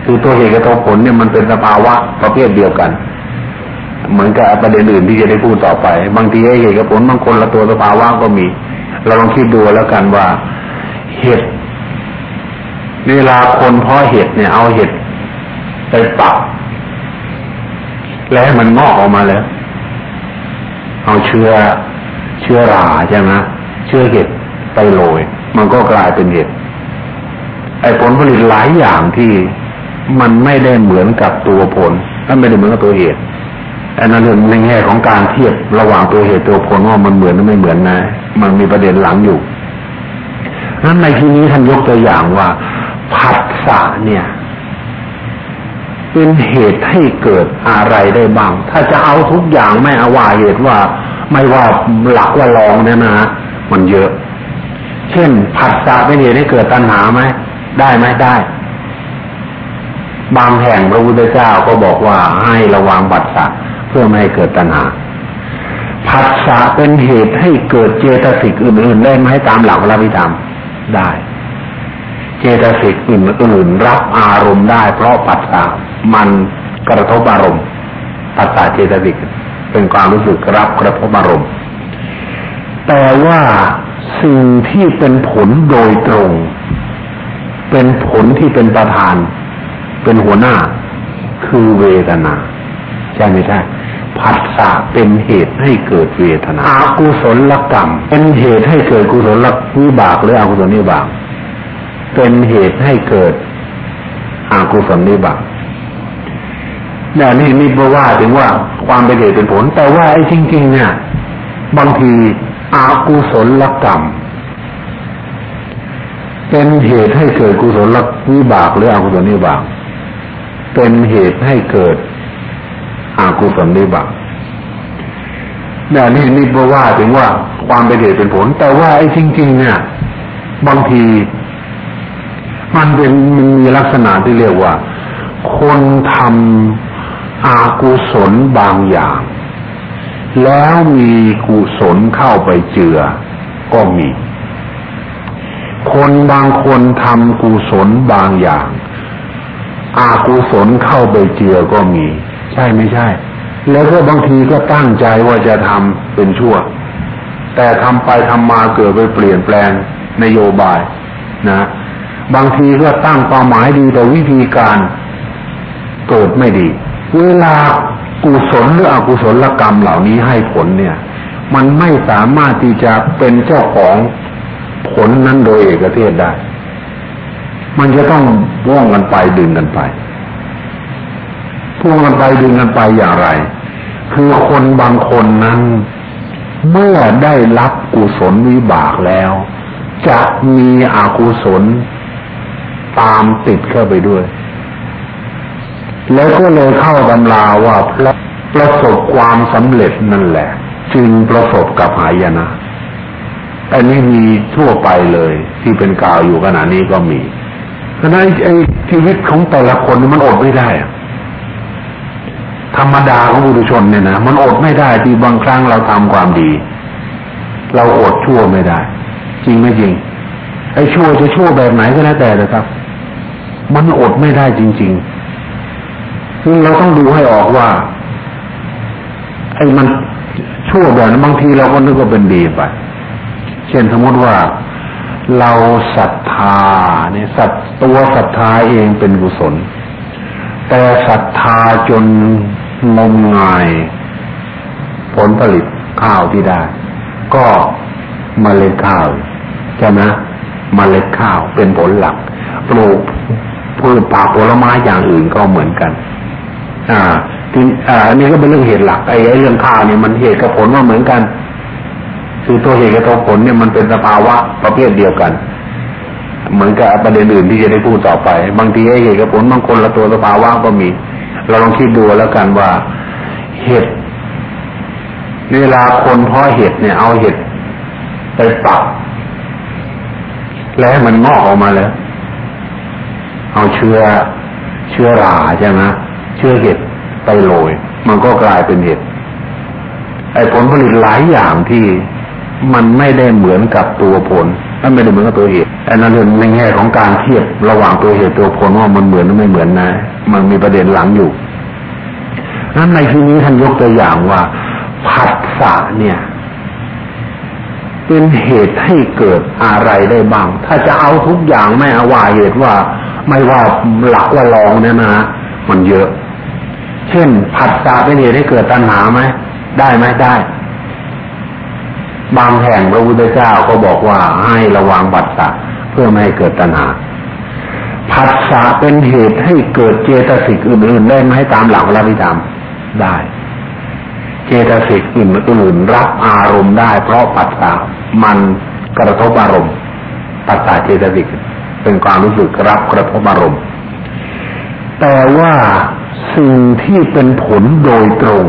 คือตัวเหตุกับตัวผลเนี่ยมันเป็นสภาวะประเภทเดียวกัน เหมือนกับประเด็นอื่นที่จะได้พูดต่อไป บางทีไอ้เหตุกับผลบางคนละตัวสภาวะก็มี เราลองคิดดูแล้วกันว่าเห็ดเวลาคนเพาะเห็ดเนี่ยเอาเห็ด ไปปักแล้วมันงอกออกมาแล้ว เอาเชื้อเชื้อราใช่ไหมเชื้อเห็ดไปโรยมันก็กลายเป็นเห็ดไอ้ผลผลิตหลายอย่างที่มันไม่ได้เหมือนกับตัวผลมันไม่ได้เหมือนกับตัวเหตุอันนั้นเรื่องในแง่ของการเทียบระหว่างตัวเหตุตัวผลว่ามันเหมือนหรือไม่เหมือนนะ มันมีประเด็นหลังอยู่นั้นในที่นี้ท่านยกตัวอย่างว่าผัสสะเนี่ย เป็นเหตุให้เกิดอะไรได้บ้าง ถ้าจะเอาทุกอย่างไม่เอาว่าเหตุว่า ไม่ว่าหลักว่าลองเนี่ยนะมันเยอะ เช่นผัสสะเป็นเหตุให้เกิดตัณหาไหมได้ไหมได้ บางแห่งพระพุทธเจ้าก็บอกว่าให้ระวังบัตสะเพื่อไม่ให้เกิดตัณหาผัสสะเป็นเหตุให้เกิดเจตสิกอื่นๆได้ไหมตามหลักพระพิธรรมได้ เจตสิกอื่นๆรับอารมณ์ได้ เพราะปัสสะมันกระทบอารมณ์ปัสสะเจตสิกเป็นความรู้สึกรับกระทบอารมณ์ แต่ว่าสิ่งที่เป็นผลโดยตรง เป็นผลที่เป็นประธาน เป็นหัวหน้า คือเวทนา ใช่ไม่ใช่ผัสสะเป็นเหตุให้เกิดเวทนาอากุศลกรรม เป็นเหตุให้เกิดกุศลวิบากหรืออกุศลนิบาก เป็นเหตุให้เกิดอากุศลนิบากเนี่ยนี่นี่มาว่าถึงว่าความเป็นเหตุเป็นผล แต่ว่าไอ้จริงๆเนี่ยบางทีอากุศลกรรม เป็นเหตุให้เกิดกุศลวิบากหรืออากุศลนิบากเป็นเหตุให้เกิดอากุศลนิบาตเนี่ยนี่นี่ว่าถึงว่าความเป็นเหตุเป็นผล แต่ว่าไอ้จริงๆเนี่ยบางที มันเป็นมันมีลักษณะที่เรียกว่า คนทำอากุศลบางอย่าง แล้วมีกุศลเข้าไปเจือ ก็มี คนบางคนทำกุศลบางอย่าง อากุศลเข้าไปเจือก็มี ใช่ไม่ใช่ แล้วก็บางทีก็ตั้งใจว่าจะทำเป็นชั่ว แต่ทำไปทำมาเกิดไปเปลี่ยนแปลงนโยบายนะ บางทีก็ตั้งเป้าหมายดีแต่วิธีการเกิดไม่ดี เวลากุศลหรืออกุศลกรรมเหล่านี้ให้ผลเนี่ย มันไม่สามารถที่จะเป็นเจ้าของผลนั้นโดยเอกเทศได้ มันจะต้องว่องกันไปดึงกันไปพ่วงกันไปดึงกันไปอย่างไร คือคนบางคนนั้น เมื่อได้รับกุศลวิบากแล้ว จะมีอกุศล ตามติดเข้าไปด้วย แล้วก็เลยเข้าตำราว่าพระประสบความสำเร็จนั่นแหละ จึงประสบกับหายนะอันนี้มีทั่วไปเลย ที่เป็นกล่าวอยู่ขณะนี้ก็มีเพราะนั้นไอ้ชีวิตของแต่ละคนมันอดไม่ได้ธรรมดาของบุรุชนเนี่ยนะมันอดไม่ได้ที่บางครั้งเราทำความดี เราอดชั่วไม่ได้ จริงไม่จริงไอ้ชั่วจะชั่วแบบไหนก็แล้วแต่นะครับ มันอดไม่ได้จริงๆซึ่งเราต้องดูให้ออกว่า ไอ้มันชั่วแบบนั้นบางทีเราก็นึกว่าเป็นดีไป เช่นสมมติว่าเราศรัทธาเนี่ยสัตตัวศรัทธาเองเป็นกุศล แต่ศรัทธาจนงมงายผลผลิตข้าวที่ได้ ก็มเมล็ดข้าวใช่ไหมมเมล็ดข้าวเป็นผลหลัก ปลูก พืชป่าผลไม้อย่างอื่นก็เหมือนกัน อ่าทีอ่านี่ก็เป็นเรื่องเหตุหลักไอ้ไอ้เรื่องข้าวเนี่ยมันเหตุกับผลว่าเหมือนกัน คือตัวเหตุกับตัวผลเนี่ยมันเป็นสภาวะประเภทเดียวกัน เหมือนกับประเด็นอื่นที่จะได้พูดต่อไป บางทีไอ้เหตุกับผลบางคนละตัวสภาวะก็มี เราลองคิดดูแล้วกันว่าเห็ดเวลาคนเพาะเห็ดเนี่ยเอาเห็ดไปปักแล้วมันงอกออกมาแล้ว เอาเชื้อเชื้อราใช่ไหมเชื้อเห็ดไปโรยมันก็กลายเป็นเห็ดไอ้ผลผลิตหลายอย่างที่มันไม่ได้เหมือนกับตัวผลมันไม่ได้เหมือนกับตัวเห็ดอันนั้นเรื่องในแง่ของการเทียบระหว่างตัวเหตุตัวผลว่ามันเหมือนหรือไม่เหมือนนะ มันมีประเด็นหลังอยู่นั้นในที่นี้ท่านยกตัวอย่างว่าผัสสะเนี่ย เป็นเหตุให้เกิดอะไรได้บ้าง ถ้าจะเอาทุกอย่างไม่เอาว่าเหตุว่า ว่าหลักว่าลองเนี่ยนะมันเยอะ เช่น ผัสสะเป็นเหตุให้เกิดตัณหาไหมได้ไหมได้ บางแห่งพระพุทธเจ้าก็บอกว่าให้ระวังบัตสะเพื่อไม่ให้เกิดตัณหาผัสสะเป็นเหตุให้เกิดเจตสิกอื่นๆได้ไหมตามหลักพระพิธรรมได้ เจตสิกอื่นๆรับอารมณ์ได้ เพราะปัสสะมันกระทบอารมณ์ปัสสะเจตสิก เป็นความรู้สึกรับกระทบอารมณ์ แต่ว่าสิ่งที่เป็นผลโดยตรง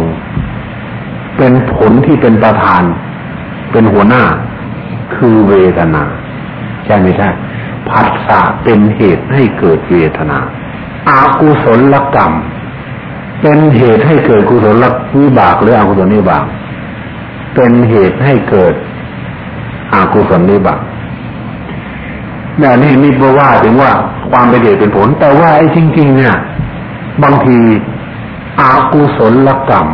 เป็นผลที่เป็นประธาน เป็นหัวหน้า คือเวทนา ใช่ไหมใช่ผัสสะเป็นเหตุให้เกิดเวทนาอากุศลกรรม เป็นเหตุให้เกิดกุศลวิบากหรืออกุศลวิบาก เป็นเหตุให้เกิดอากุศลวิบาก เนี่ยนี่มีบว่าถึงว่าความเป็นเหตุเป็นผล แต่ว่าไอ้จริง ๆ เนี่ย บางทีอากุศลกรรม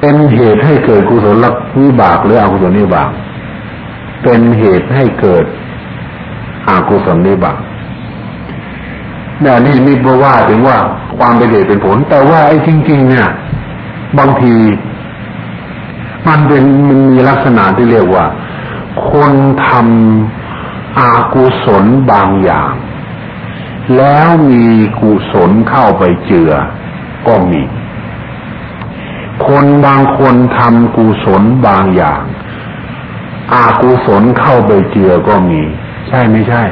เป็นเหตุให้เกิดกุศลวิบากหรืออกุศลวิบาก เป็นเหตุให้เกิดอากุศลวิบากเนี่ยนี่มีบว่าถึงว่าความเป็นเหตุเป็นผล แต่ว่าไอ้จริง ๆ เนี่ย บางทีมันเป็นมันมีลักษณะที่เรียกว่า คนทำ อากุศลบางอย่าง แล้วมีกุศลเข้าไปเจือ ก็มี คนบางคนทำกุศลบางอย่างอากุศลเข้าไปเจือก็มี ใช่ไม่ใช่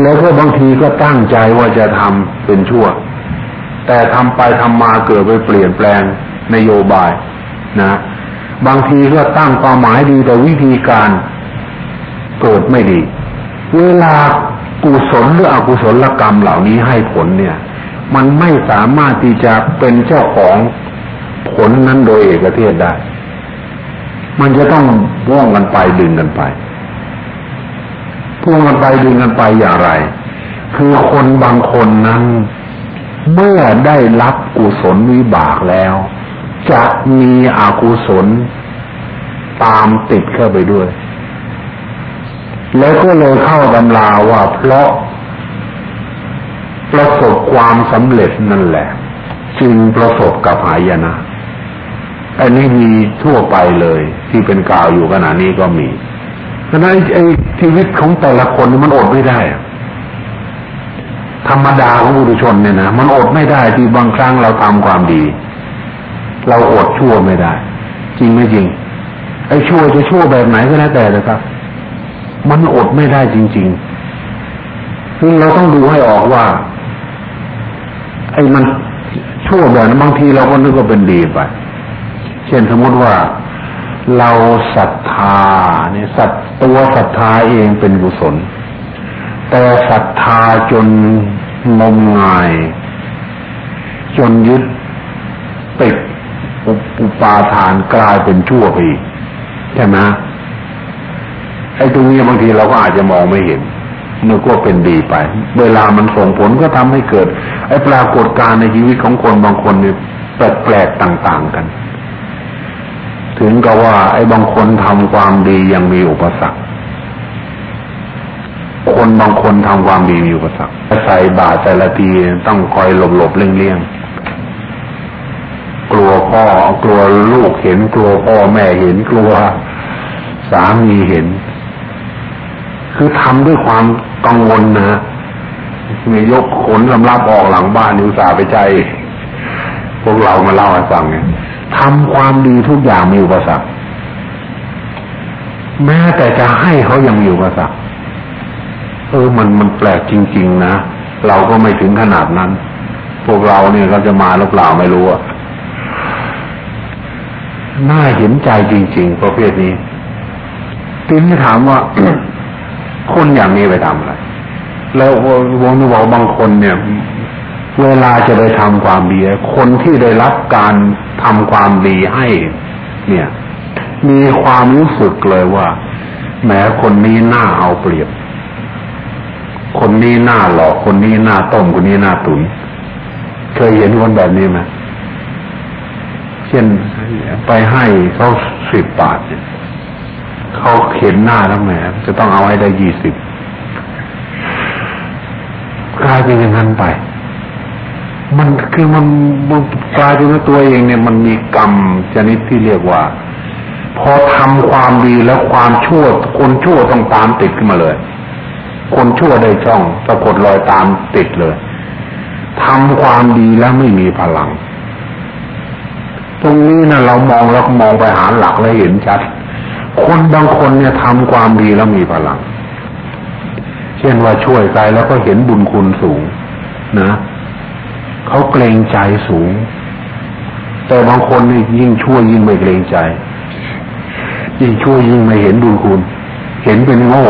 แล้วก็บางทีก็ตั้งใจว่าจะทำเป็นชั่ว แต่ทำไปทำมาเกิดไปเปลี่ยนแปลงนโยบายนะ บางทีก็ตั้งความหมายดีแต่วิธีการเกิดไม่ดี เวลากุศลหรืออกุศลกรรมเหล่านี้ให้ผลเนี่ย มันไม่สามารถที่จะเป็นเจ้าของผลนั้นโดยเอกเทศได้ มันจะต้องว่องกันไปดึงกันไปพ่วงกันไปดึงกันไปอย่างไร คือคนบางคนนั้น เมื่อได้รับกุศลวิบากแล้ว จะมีอกุศลตามติดเข้าไปด้วย แล้วก็เลยเข้าตำราว่าเพราะประสบความสำเร็จนั่นแหละ จึงประสบกับหายนะอันนี้มีทั่วไปเลย ที่เป็นกล่าวอยู่ขณะนี้ก็มีฉะนั้นไอ้ชีวิตของแต่ละคนมันอดไม่ได้ ธรรมดาของบุรุชนเนี่ยนะมันอดไม่ได้ที่บางครั้งเราทำความดี เราอดชั่วไม่ได้ จริงไม่จริง ไอ้ชั่วจะชั่วแบบไหนก็แล้วแต่เลยครับ มันอดไม่ได้จริงๆคือเราต้องดูให้ออกว่า ไอ้มันชั่วแบบนั้นบางทีเราก็นึกว่าเป็นดีไป เช่นสมมติว่า เราศรัทธาเนี่ยสัตตัวศรัทธาเองเป็นกุศล แต่ศรัทธาจนงมงาย จนยึดติดอุปาทานกลายเป็นชั่วไปใช่ไหม ไอ้ตรงนี้บางทีเราก็อาจจะมองไม่เห็นนึกว่าเป็นดีไป เวลามันส่งผลก็ทำให้เกิด ไอ้ปรากฏการณ์ในชีวิตของคนบางคนเนี่ยแปลกๆต่าง ๆกัน ถึงกับว่า ไอ้บางคนทำความดียังมีอุปสรรค คนบางคนทำความดีมีอุปสรรคใส่บาตรแต่ละทีต้องคอยหลบหลบเลี่ยงเลี่ยงกลัวพ่อกลัวลูกเห็นกลัวพ่อแม่เห็นกลัวสามีเห็น คือทำด้วยความกังวลนะมียกขนสำรับออกหลังบ้านนิวสาไปใจ พวกเรามาเล่าให้ฟังเนี่ยทำความดีทุกอย่างมีอุปสรรคแม้แต่จะให้เขายังมีอุปสรรคเออมันมันแปลกจริง ๆ นะเราก็ไม่ถึงขนาดนั้น พวกเราเนี่ยเขาจะมาหรือเปล่าไม่รู้อะน่าเห็นใจจริง ๆ ประเภทนี้ทีนี้ถามว่า คนอย่างนี้ไปทำอะไรแล้ววงนึกบอกบางคนเนี่ย เวลาจะไปทำความดีคนที่ได้รับการทำความดีให้ เนี่ย มีความรู้สึกเลยว่าแม้คนนี้น่าเอาเปรียบ คนนี้น่าหลอก คนนี้น่าต้ม คนนี้น่าตุน เคยเห็นคนแบบนี้ไหมเช่นไปให้เขาสิบบาทเนี่ย เขาเข็นหน้าแล้วแหมจะต้องเอาให้ได้ยี่สิบกลายเป็นอย่างนั้นไป มันคือมันมันกลายเป็นว่าตัวเองเนี่ยมันมีกรรมชนิดที่เรียกว่า พอทำความดีแล้วความชั่ว คนชั่วต้องตามติดขึ้นมาเลย คนชั่วได้ช่องปรากฏรอยตามติดเลยทำความดีแล้วไม่มีพลัง ตรงนี้นะเรามองแล้วมองไปหาหลักแล้วเห็นชัด คนบางคนเนี่ยทำความดีแล้วมีพลัง เช่นว่าช่วยใครแล้วก็เห็นบุญคุณสูง นะเขาเกรงใจสูง แต่บางคนนี่ยิ่งช่วยยิ่งไม่เกรงใจ ยิ่งช่วยยิ่งไม่เห็นดูคุณ เห็นเป็นโง่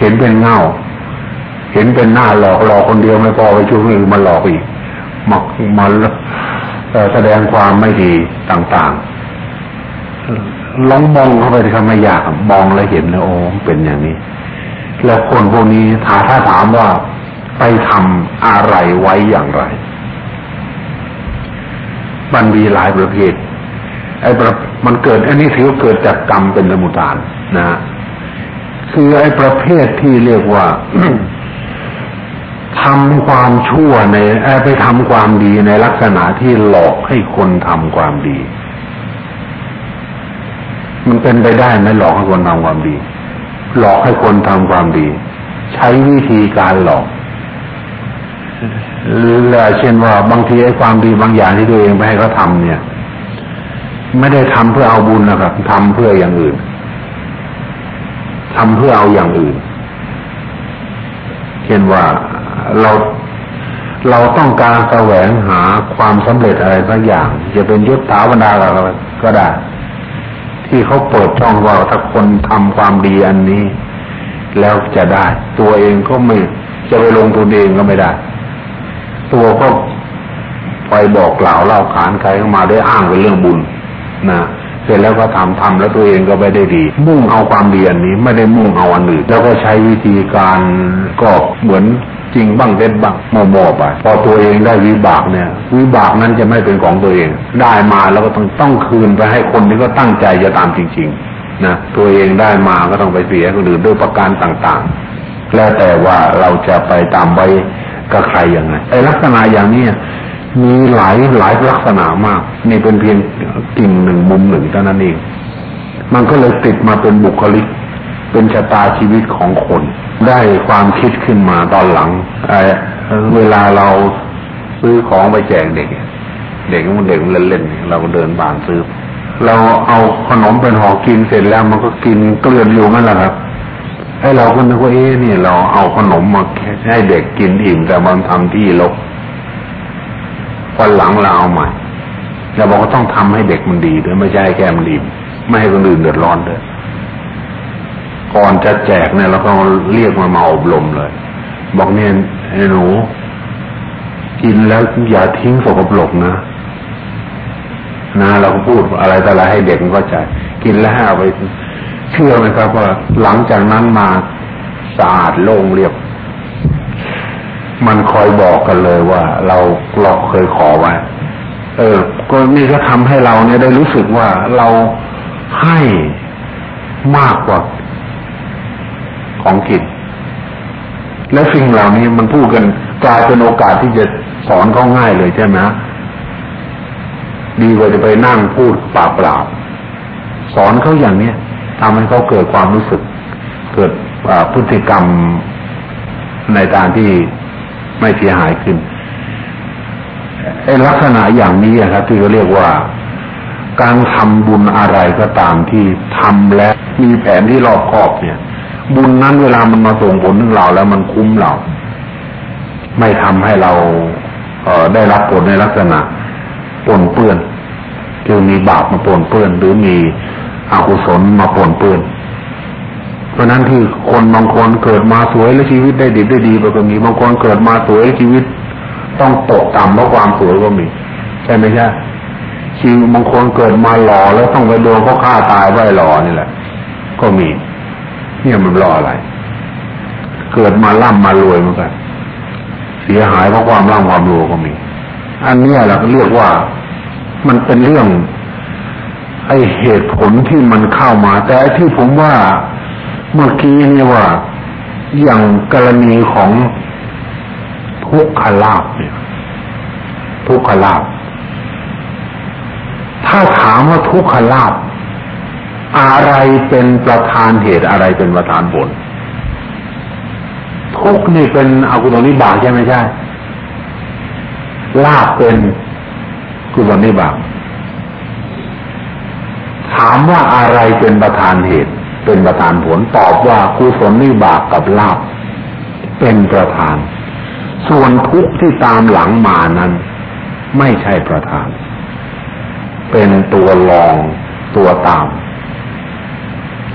เห็นเป็นเง่า เห็นเป็นหน้าหลอกหลอกคนเดียวไม่พอไปช่วยคนอื่นมาหลอกอีกมามาแสดงความไม่ดีต่าง ๆ ลองมองเข้าไปทำไม่ยากมองแล้วเห็นแล้วโอ้เป็นอย่างนี้ แล้วคนพวกนี้ถาถ้าถามว่าไปทำอะไรไว้อย่างไร มันมีหลายประเภทไอ้ประมันเกิด อันนี้ถือว่าเกิดจากกรรมเป็นสมุทานนะคือไอ้ประเภทที่เรียกว่าทำความชั่วในไปทำความดีในลักษณะที่หลอกให้คนทำความดี มันเป็นไปได้ไหมหลอกให้คนทำความดี หลอกให้คนทำความดี ใช้วิธีการหลอกหรือเช่นว่าบางทีไอ้ความดีบางอย่างที่ตัวเองไปให้เขาทาเนี่ย ไม่ได้ทำเพื่อเอาบุญนะครับทำเพื่ออย่างอื่นทำเพื่อเอาอย่างอื่น เช่นว่าเราเราต้องการแสวงหาความสำเร็จอะไรสักอย่าง จะเป็นยุทธาบรรดาอะไรก็ได้ ที่เขาเปิดช่องว่าถ้าคนทำความดีอันนี้ แล้วจะได้ ตัวเองก็ไม่จะไปลงทุนเองก็ไม่ได้ ตัวก็ไปบอกกล่าวเล่าขานใครเข้ามาได้อ้างเป็นเรื่องบุญนะเสร็จแล้วก็ทำทำแล้วตัวเองก็ไม่ได้ดี มุ่งเอาความดีอันนี้ ไม่ได้มุ่งเอาอันอื่นแล้วก็ใช้วิธีการก็เหมือน จริงบ้างเล่นบ้างโมโมไปพอตัวเองได้วิบากเนี่ย วิบากนั้นจะไม่เป็นของตัวเอง ได้มาแล้วก็ต้องต้องคืนไปให้คนที่ก็ตั้งใจจะตามจริง ๆ นะตัวเองได้มาก็ต้องไปเสียคนอื่นด้วยประการต่างๆ แล้วแต่ว่าเราจะไปตามไว้กับใครยังไงไอ้ลักษณะอย่างนี้มีหลายหลายลักษณะมาก นี่เป็นเพียงกิ่งหนึ่งมุมหนึ่งเท่านั้นเอง มันก็เลยติดมาเป็นบุคลิก เป็นชะตาชีวิตของคน ได้ความคิดขึ้นมาตอนหลังเวลาเราซื้อของไปแจกเด็ก เด็กมันเด็กเล่นๆเราก็เดินบานซื้อ เราเอาขนมเป็นห่อกินเสร็จแล้วมันก็กินเกลื่อนอยู่นั่นแหละครับให้เราก็นึกว่าเอ๊ะนี่เราเอาขนมมาให้เด็กกินอิ่มแต่มันทำที่ลกวันหลังเราเอาใหม่เราบอกว่าต้องทำให้เด็กมันดีด้วยไม่ใช่แค่มันดีไม่ให้คนอื่นเดือดร้อนด้วย ก่อนจะแจกเนี่ยเราก็เรียกมามาอบรมเลย บอกเนี่ยไอ้หนู กินแล้วอย่าทิ้งสกปรกนะนะเราก็พูดอะไรแต่ละให้เด็กมันก็ใจ กินแล้วให้เอาไปเชื่อไหมครับว่าหลังจากนั้นมาสะอาดโล่งเรียบ มันคอยบอกกันเลยว่า เราเราเคยขอไว้ เออ ก็นี่ก็ทำให้เราเนี่ยได้รู้สึกว่าเราให้มากกว่า ของกินและสิ่งเหล่านี้มันพูดกันกลายเป็นโอกาสที่จะสอนเขาง่ายเลยใช่ไหมดีกว่าจะไปนั่งพูดปราบปราสอนเขาอย่างเนี้ยทำให้เขาเกิดความรู้สึก เกิดพฤติกรรมในการที่ไม่เสียหายขึ้นไอ้ลักษณะอย่างนี้ครับ ที่เขาเรียกว่า การทำบุญอะไรก็ตามที่ทำและมีแผนที่รอบคอบเนี่ย บุญนั้นเวลามันมาส่งผลถึงเราแล้วมันคุ้มเรา ไม่ทำให้เราเออได้รับผลในลักษณะปนเปื้อนคือมีบาปมาปนเปื้อน หรือมีอกุศลมาปนเปื้อน เพราะนั้นที่คนบางคนเกิดมาสวยและชีวิตได้ดีได้ดีก็มีบางคนเกิดมาสวยชีวิต ต้องตกต่ำเพราะความสวยก็มีใช่ไหมใช่ชีวิตบางคนเกิดมาหล่อแล้วต้องไปโดนเขาฆ่าตายไว้หล่อนี่แหละ ก็มี เนี่ยมันรออะไร เกิดมาล่ำมารวยเหมือนกันเสียหายเพราะความร่ำความรวยก็มี อันนี้แหละเรียกว่ามันเป็นเรื่อง ไอเหตุผลที่มันเข้ามา แต่ที่ผมว่าเมื่อกี้นี่ว่าอย่างกรณีของทุกขลาบเนี่ย ทุกขลาบถ้าถามว่าทุกขลาบ อะไรเป็นประธานเหตุอะไรเป็นประธานผลทุกนี่เป็นอกุศลนิบาตใช่ไหมใช่ลาบเป็นกุศลนิบาตถามว่าอะไรเป็นประธานเหตุ เป็นประธานผลตอบว่ากุศลนิบากกับลาบเป็นประธาน ส่วนทุกข์ที่ตามหลังมานั้น ไม่ใช่ประธาน เป็นตัวรองตัวตาม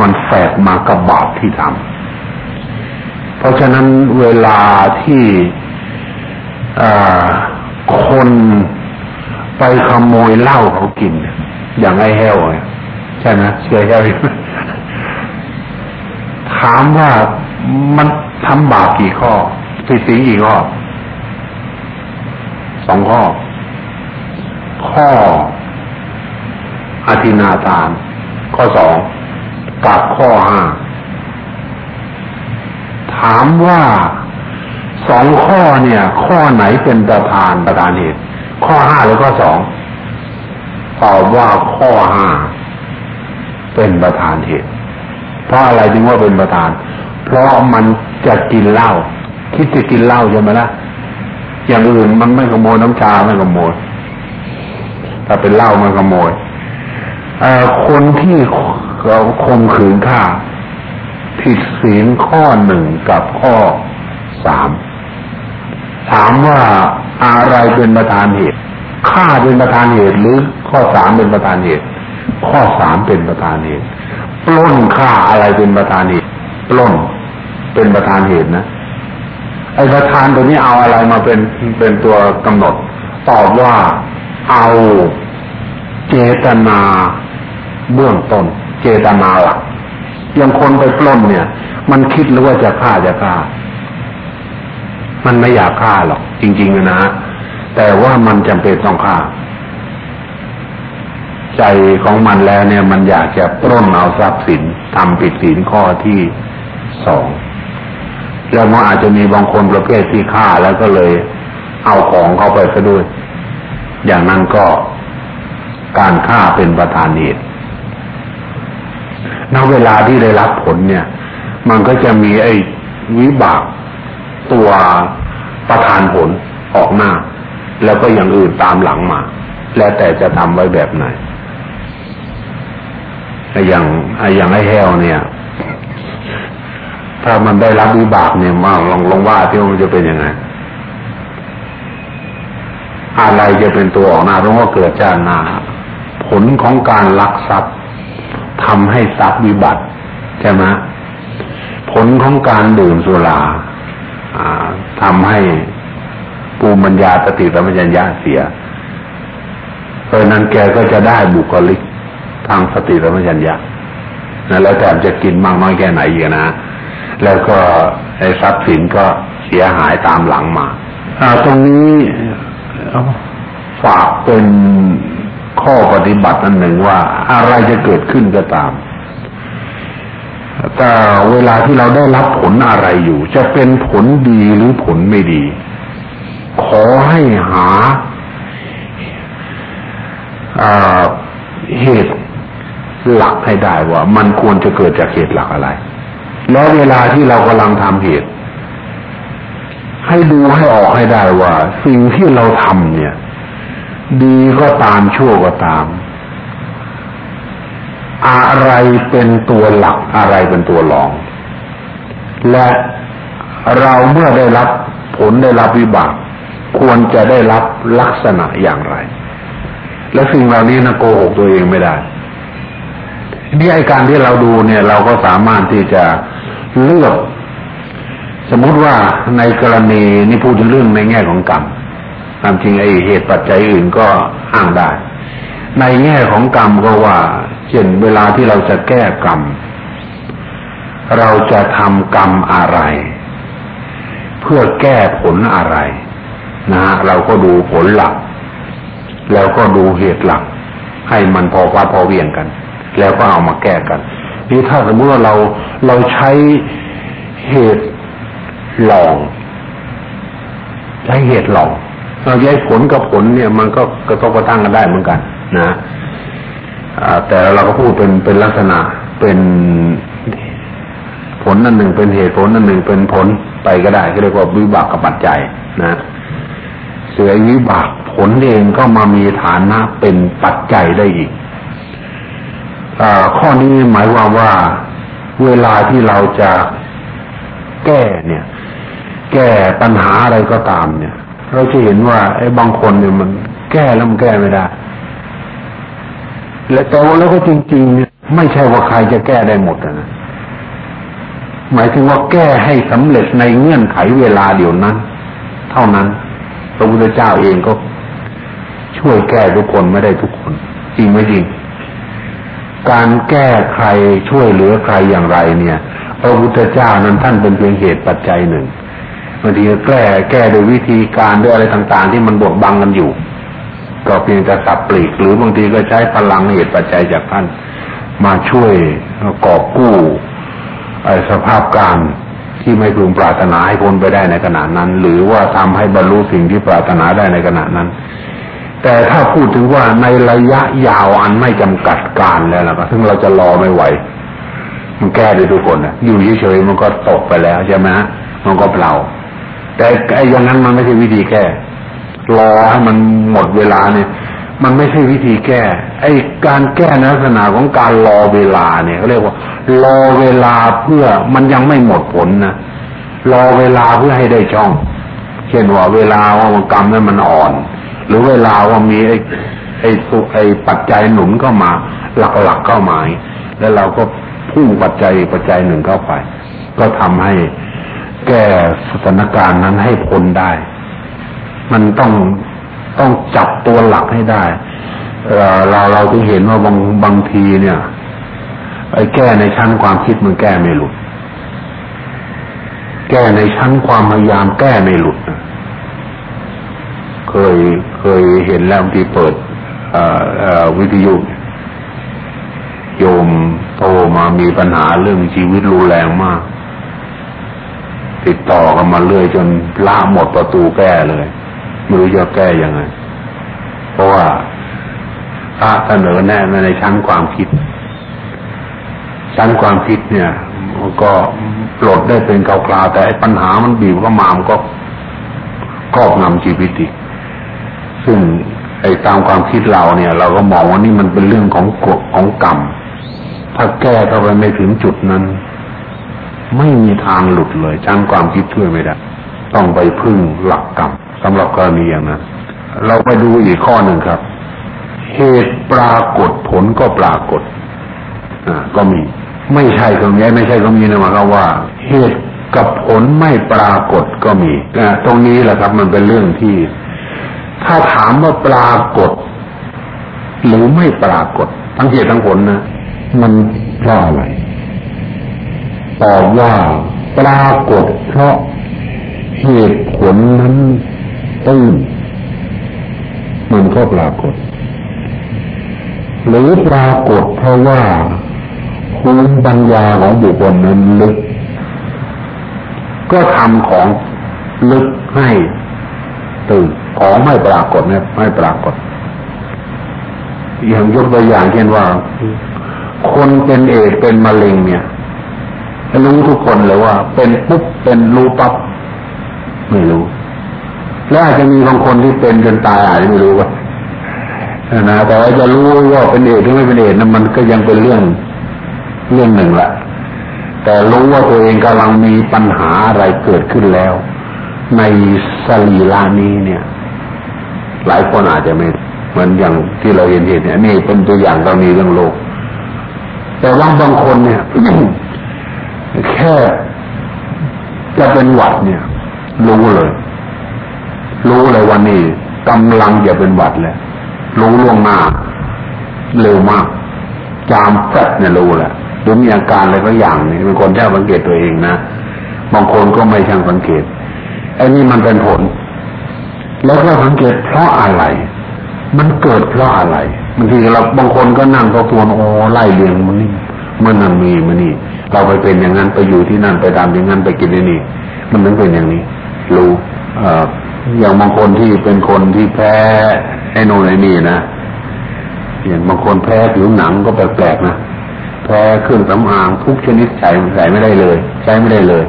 มันแฝกมากับบาปที่ทำเพราะฉะนั้นเวลาที่คนไปขโมยเหล้าเขากิน อย่างไอ้แห้วใช่ไหมเชื่อแห้วถามว่ามันทำบาปกี่ข้อผิดศีลกี่ข้อสองข้อ ข้ออธินาทาน ข้อสอง กับข้อห้าถามว่าสองข้อเนี่ย ข้อไหนเป็นประธานประธานเหตุ ข้อห้าหรือข้อสองตอบว่าข้อห้าเป็นประธานเหตุ เพราะอะไรจึงว่าเป็นประธาน เพราะมันจะกินเหล้าคิดจะกินเหล้าใช่ไหมล่ะอย่างอื่นมันไม่ขโมยน้ำชาไม่ขโมยถ้าเป็นเหล้ามันขโมยคนที่ เขาคมขืนฆ่าผิดศีลข้อหนึ่งกับข้อสามถามว่าอะไรเป็นประธานเหตุฆ่าเป็นประธานเหตุหรือข้อสามเป็นประธานเหตุ ข้อสามเป็นประธานเหตุปล้นฆ่าอะไรเป็นประธานเหตุปล้นเป็นประธานเหตุนะไอ้ประธานตัวนี้เอาอะไรมาเป็นเป็นตัวกำหนด ตอบว่าเอาเจตนาเบื้องต้น เจตนาลักอย่างคนไปปล้นเนี่ย มันคิดหรือว่าจะฆ่าจะฆ่า มันไม่อยากฆ่าหรอก จริง ๆนะแต่ว่ามันจำเป็นต้องฆ่า ใจของมันแล้วเนี่ย มันอยากจะปล้นเอาทรัพย์สินทำผิดศีลข้อที่สองแล้วมันอาจจะมีบางคนประเภทที่ฆ่าแล้วก็เลยเอาของเข้าไปซะด้วย อย่างนั้นก็การฆ่าเป็นประธานเหตุ ณเวลาที่ได้รับผลเนี่ย มันก็จะมีไอ้วิบากตัวประธานผลออกหน้า แล้วก็อย่างอื่นตามหลังมา แล้วแต่จะทำไว้แบบไหนอย่างอย่างไอ้แฮวเนี่ย ถ้ามันได้รับวิบากเนี่ยมาลองลองว่าที่มันจะเป็นยังไงอะไรจะเป็นตัวออกหน้าเพราะว่าเกิดจากนาผลของการลักทรัพย์ ทำให้ทรัพย์วิบัติใช่ไหมผลของการดื่มสุราทำให้ปูมัญญาสติสัมปชัญญะเสีย เพราะนั้นแกก็จะได้บุคลิกทางสติสัมปชัญญะนะแล้วแต่จะกินมากน้อยแค่ไหนอยู่นะ แล้วก็ไอ้ทรัพย์สินก็เสียหายตามหลังมาตรงนี้ฝากเป็น ข้อปฏิบัติอันหนึ่งว่าอะไรจะเกิดขึ้นก็ตาม แต่เวลาที่เราได้รับผลอะไรอยู่ จะเป็นผลดีหรือผลไม่ดี ขอให้หาเหตุหลักให้ได้ว่า มันควรจะเกิดจากเหตุหลักอะไร แล้วเวลาที่เรากำลังทำเหตุ ให้ดูให้ออกให้ได้ว่า สิ่งที่เราทำเนี่ย ดีก็ตามชั่วก็ตาม อะไรเป็นตัวหลักอะไรเป็นตัวรอง และเราเมื่อได้รับผลได้รับวิบาก ควรจะได้รับลักษณะอย่างไร และสิ่งเหล่านี้นะโกหกตัวเองไม่ได้นี่ไอการที่เราดูเนี่ย เราก็สามารถที่จะเลือก สมมุติว่าในกรณีนี่พูดถึงเรื่องในแง่ของกรรม ตามจริงไอ้เหตุปัจจัยอื่นก็อ้างได้ ในแง่ของกรรมก็ว่า เช่นเวลาที่เราจะแก้กรรม เราจะทำกรรมอะไร เพื่อแก้ผลอะไร นะฮะเราก็ดูผลหลัก แล้วก็ดูเหตุหลัก ให้มันพอว่าพอเวียงกัน แล้วก็เอามาแก้กันนี่ถ้าสมมติว่าเราเราใช้เหตุหลองใช้เหตุหลอง เราแยกผลกับผลเนี่ย มันก็กระทบกระทั่งกันได้เหมือนกัน นะแต่เราก็พูดเป็นเป็นลักษณะเป็นผลนั่นหนึ่งเป็นเหตุผลนั่นหนึ่งเป็นผลไปก็ได้ก็เรียกว่าวิบากกับปัจจัยนะเสือวิบากผลเองก็มามีฐานะเป็นปัจจัยได้อีกอข้อนี้หมายความว่าเวลาที่เราจะแก้เนี่ย แก้ปัญหาอะไรก็ตามเนี่ย เราจะเห็นว่าไอ้บางคนเนี่ยมันแก้แล้วมันแก้ไม่ได้ และแต่ว่าแล้วก็จริง ๆ เนี่ย ไม่ใช่ว่าใครจะแก้ได้หมดนะหมายถึงว่าแก้ให้สำเร็จในเงื่อนไขเวลาเดียวนั้น เท่านั้นพระพุทธเจ้าเองก็ช่วยแก้ทุกคนไม่ได้ทุกคน จริงไม่จริง การแก้ใครช่วยเหลือใครอย่างไรเนี่ย พระพุทธเจ้านั้นท่านเป็นเพียงเหตุปัจจัยหนึ่ง บางทีก็แก้แก้โดยวิธีการด้วยอะไรต่าง ๆ ที่มันบดบังกันอยู่ ก็เพียงแต่สับปลีก หรือบางทีก็ใช้พลังเหตุปัจจัยจากท่านมาช่วยกอบกู้สภาพการที่ไม่พึงปรารถนาให้พ้นไปได้ในขณะนั้น หรือว่าทำให้บรรลุสิ่งที่ปรารถนาได้ในขณะนั้น แต่ถ้าพูดถึงว่าในระยะยาวอันไม่จำกัดการแล้วล่ะซึ่งเราจะรอไม่ไหว มันแก้ได้ทุกคนนะอยู่เฉยๆมันก็ตกไปแล้วใช่ไหมมันก็เปล่า แต่ไอ้อย่างนั้นมันไม่ใช่วิธีแก้รอให้มันหมดเวลาเนี่ย มันไม่ใช่วิธีแก้ ไอ้การแก้ลักษณะของการรอเวลาเนี่ยเขาเรียกว่า รอเวลาเพื่อมันยังไม่หมดผลนะรอเวลาเพื่อให้ได้ช่อง เช่นว่าเวลาว่ากรรมนั้นมันอ่อน หรือเวลาว่ามีไอ้ไอ้สุไอ้ปัจจัยหนุนเข้ามา หลักๆเข้ามาแล้วเราก็พุ่งปัจจัยปัจจัยหนึ่งเข้าไป ก็ทำให้ แก้สถานการณ์นั้นให้พ้นได้ มันต้องต้องจับตัวหลักให้ได้เราเราจะเห็นว่าบางบางทีเนี่ยไอ้แก้ในชั้นความคิดมันแก้ไม่หลุด แก้ในชั้นความพยายามแก้ไม่หลุด เคยเคยเห็นแล้วที่เปิดวิทยุโยมโทรมามีปัญหาเรื่องชีวิตรุนแรงมาก ติดต่อกันมาเรื่อยจนละหมดประตูแก้เลยไม่รู้จะแก้ยังไง เพราะว่าพระเสนอแน่ในชั้นความคิด ชั้นความคิดเนี่ยก็ปลดได้เป็นคราวๆแต่ปัญหามันบีบก็มามก็ครอบงำชีวิตอีกซึ่งไอ้ตามความคิดเราเนี่ย เราก็มองว่านี่มันเป็นเรื่องของกฎของกรรม ถ้าแก้เข้าไปไม่ถึงจุดนั้น ไม่มีทางหลุดเลยชั้นความคิดช่วยไม่ได้ต้องไปพึ่งหลักกรรมสำหรับกรณีอย่างนั้นเราไปดูอีกข้อหนึ่งครับ เหตุปรากฏผลก็ปรากฏอ่าก็มี ไม่ใช่ตรงนี้ไม่ใช่ก็มีนะมาครับว่า เหตุกับผลไม่ปรากฏก็มีตรงนี้แหละครับ มันเป็นเรื่องที่ ถ้าถามว่าปรากฏ หรือไม่ปรากฏ ทั้งเหตุทั้งผลนะ มันเพราะอะไร ตอบว่าปรากฏเพราะเหตุผลนั้นตื้นมันก็ปรากฏ หรือปรากฏเพราะว่าภูมิปัญญาของบุคคลนั้นลึก ก็ทำของลึกให้ตื่นของไม่ปรากฏเนี่ยไม่ปรากฏ อย่างยกตัวอย่างเช่นว่า คนเป็นเอดเป็นมะเร็งเนี่ย รู้ทุกคนเลยว่า เป็นปุ๊บเป็นรู้ปั๊บไม่รู้ แล้วอาจจะมีบางคนที่เป็นจนตายอาจจะไม่รู้ว่านะแต่ว่าจะรู้ว่าเป็นเอดหรือไม่เป็นเอดนั้นมันก็ยังเป็นเรื่องเรื่องหนึ่งแหละแต่รู้ว่าตัวเองกำลังมีปัญหาอะไรเกิดขึ้นแล้ว ในสลีลานี้เนี่ย หลายคนอาจจะไม่เหมือนอย่างที่เราเห็นเห็นเนี่ยนี่เป็นตัวอย่างกรณีเรื่องโลก แต่ว่าบางคนเนี่ย แค่จะเป็นหวัดเนี่ย รู้เลย รู้เลยวันนี้กำลังจะเป็นหวัดแล้วรู้ล่วงหน้าเร็วมาก จามแฟดเนี่ยรู้แหละหรือมีอาการอะไรก็อย่างนี้เป็นคนช่างสังเกตตัวเองนะบางคนก็ไม่ช่างสังเกตไอ้นี่มันเป็นผล แล้วก็สังเกตเพราะอะไร มันเกิดเพราะอะไรบางทีเราบางคนก็นั่งก็ทวนโอ้ไล่เรียงมันนี่มันนั่นมีมันนี่ เราไปเป็นอย่างนั้นไปอยู่ที่นั่นไปตามอย่างนั้นไปกินที่นี่มันถึงเป็นอย่างนี้ รู้ออย่างบางคนที่เป็นคนที่แพ้ไอ้โน่นไอ้นี่นะอย่างบางคนแพ้ผิวหนังก็แปลกๆนะแพ้เครื่องสำอางทุกชนิดใช้ใส่ไม่ได้เลย ใช้ไม่ได้เลย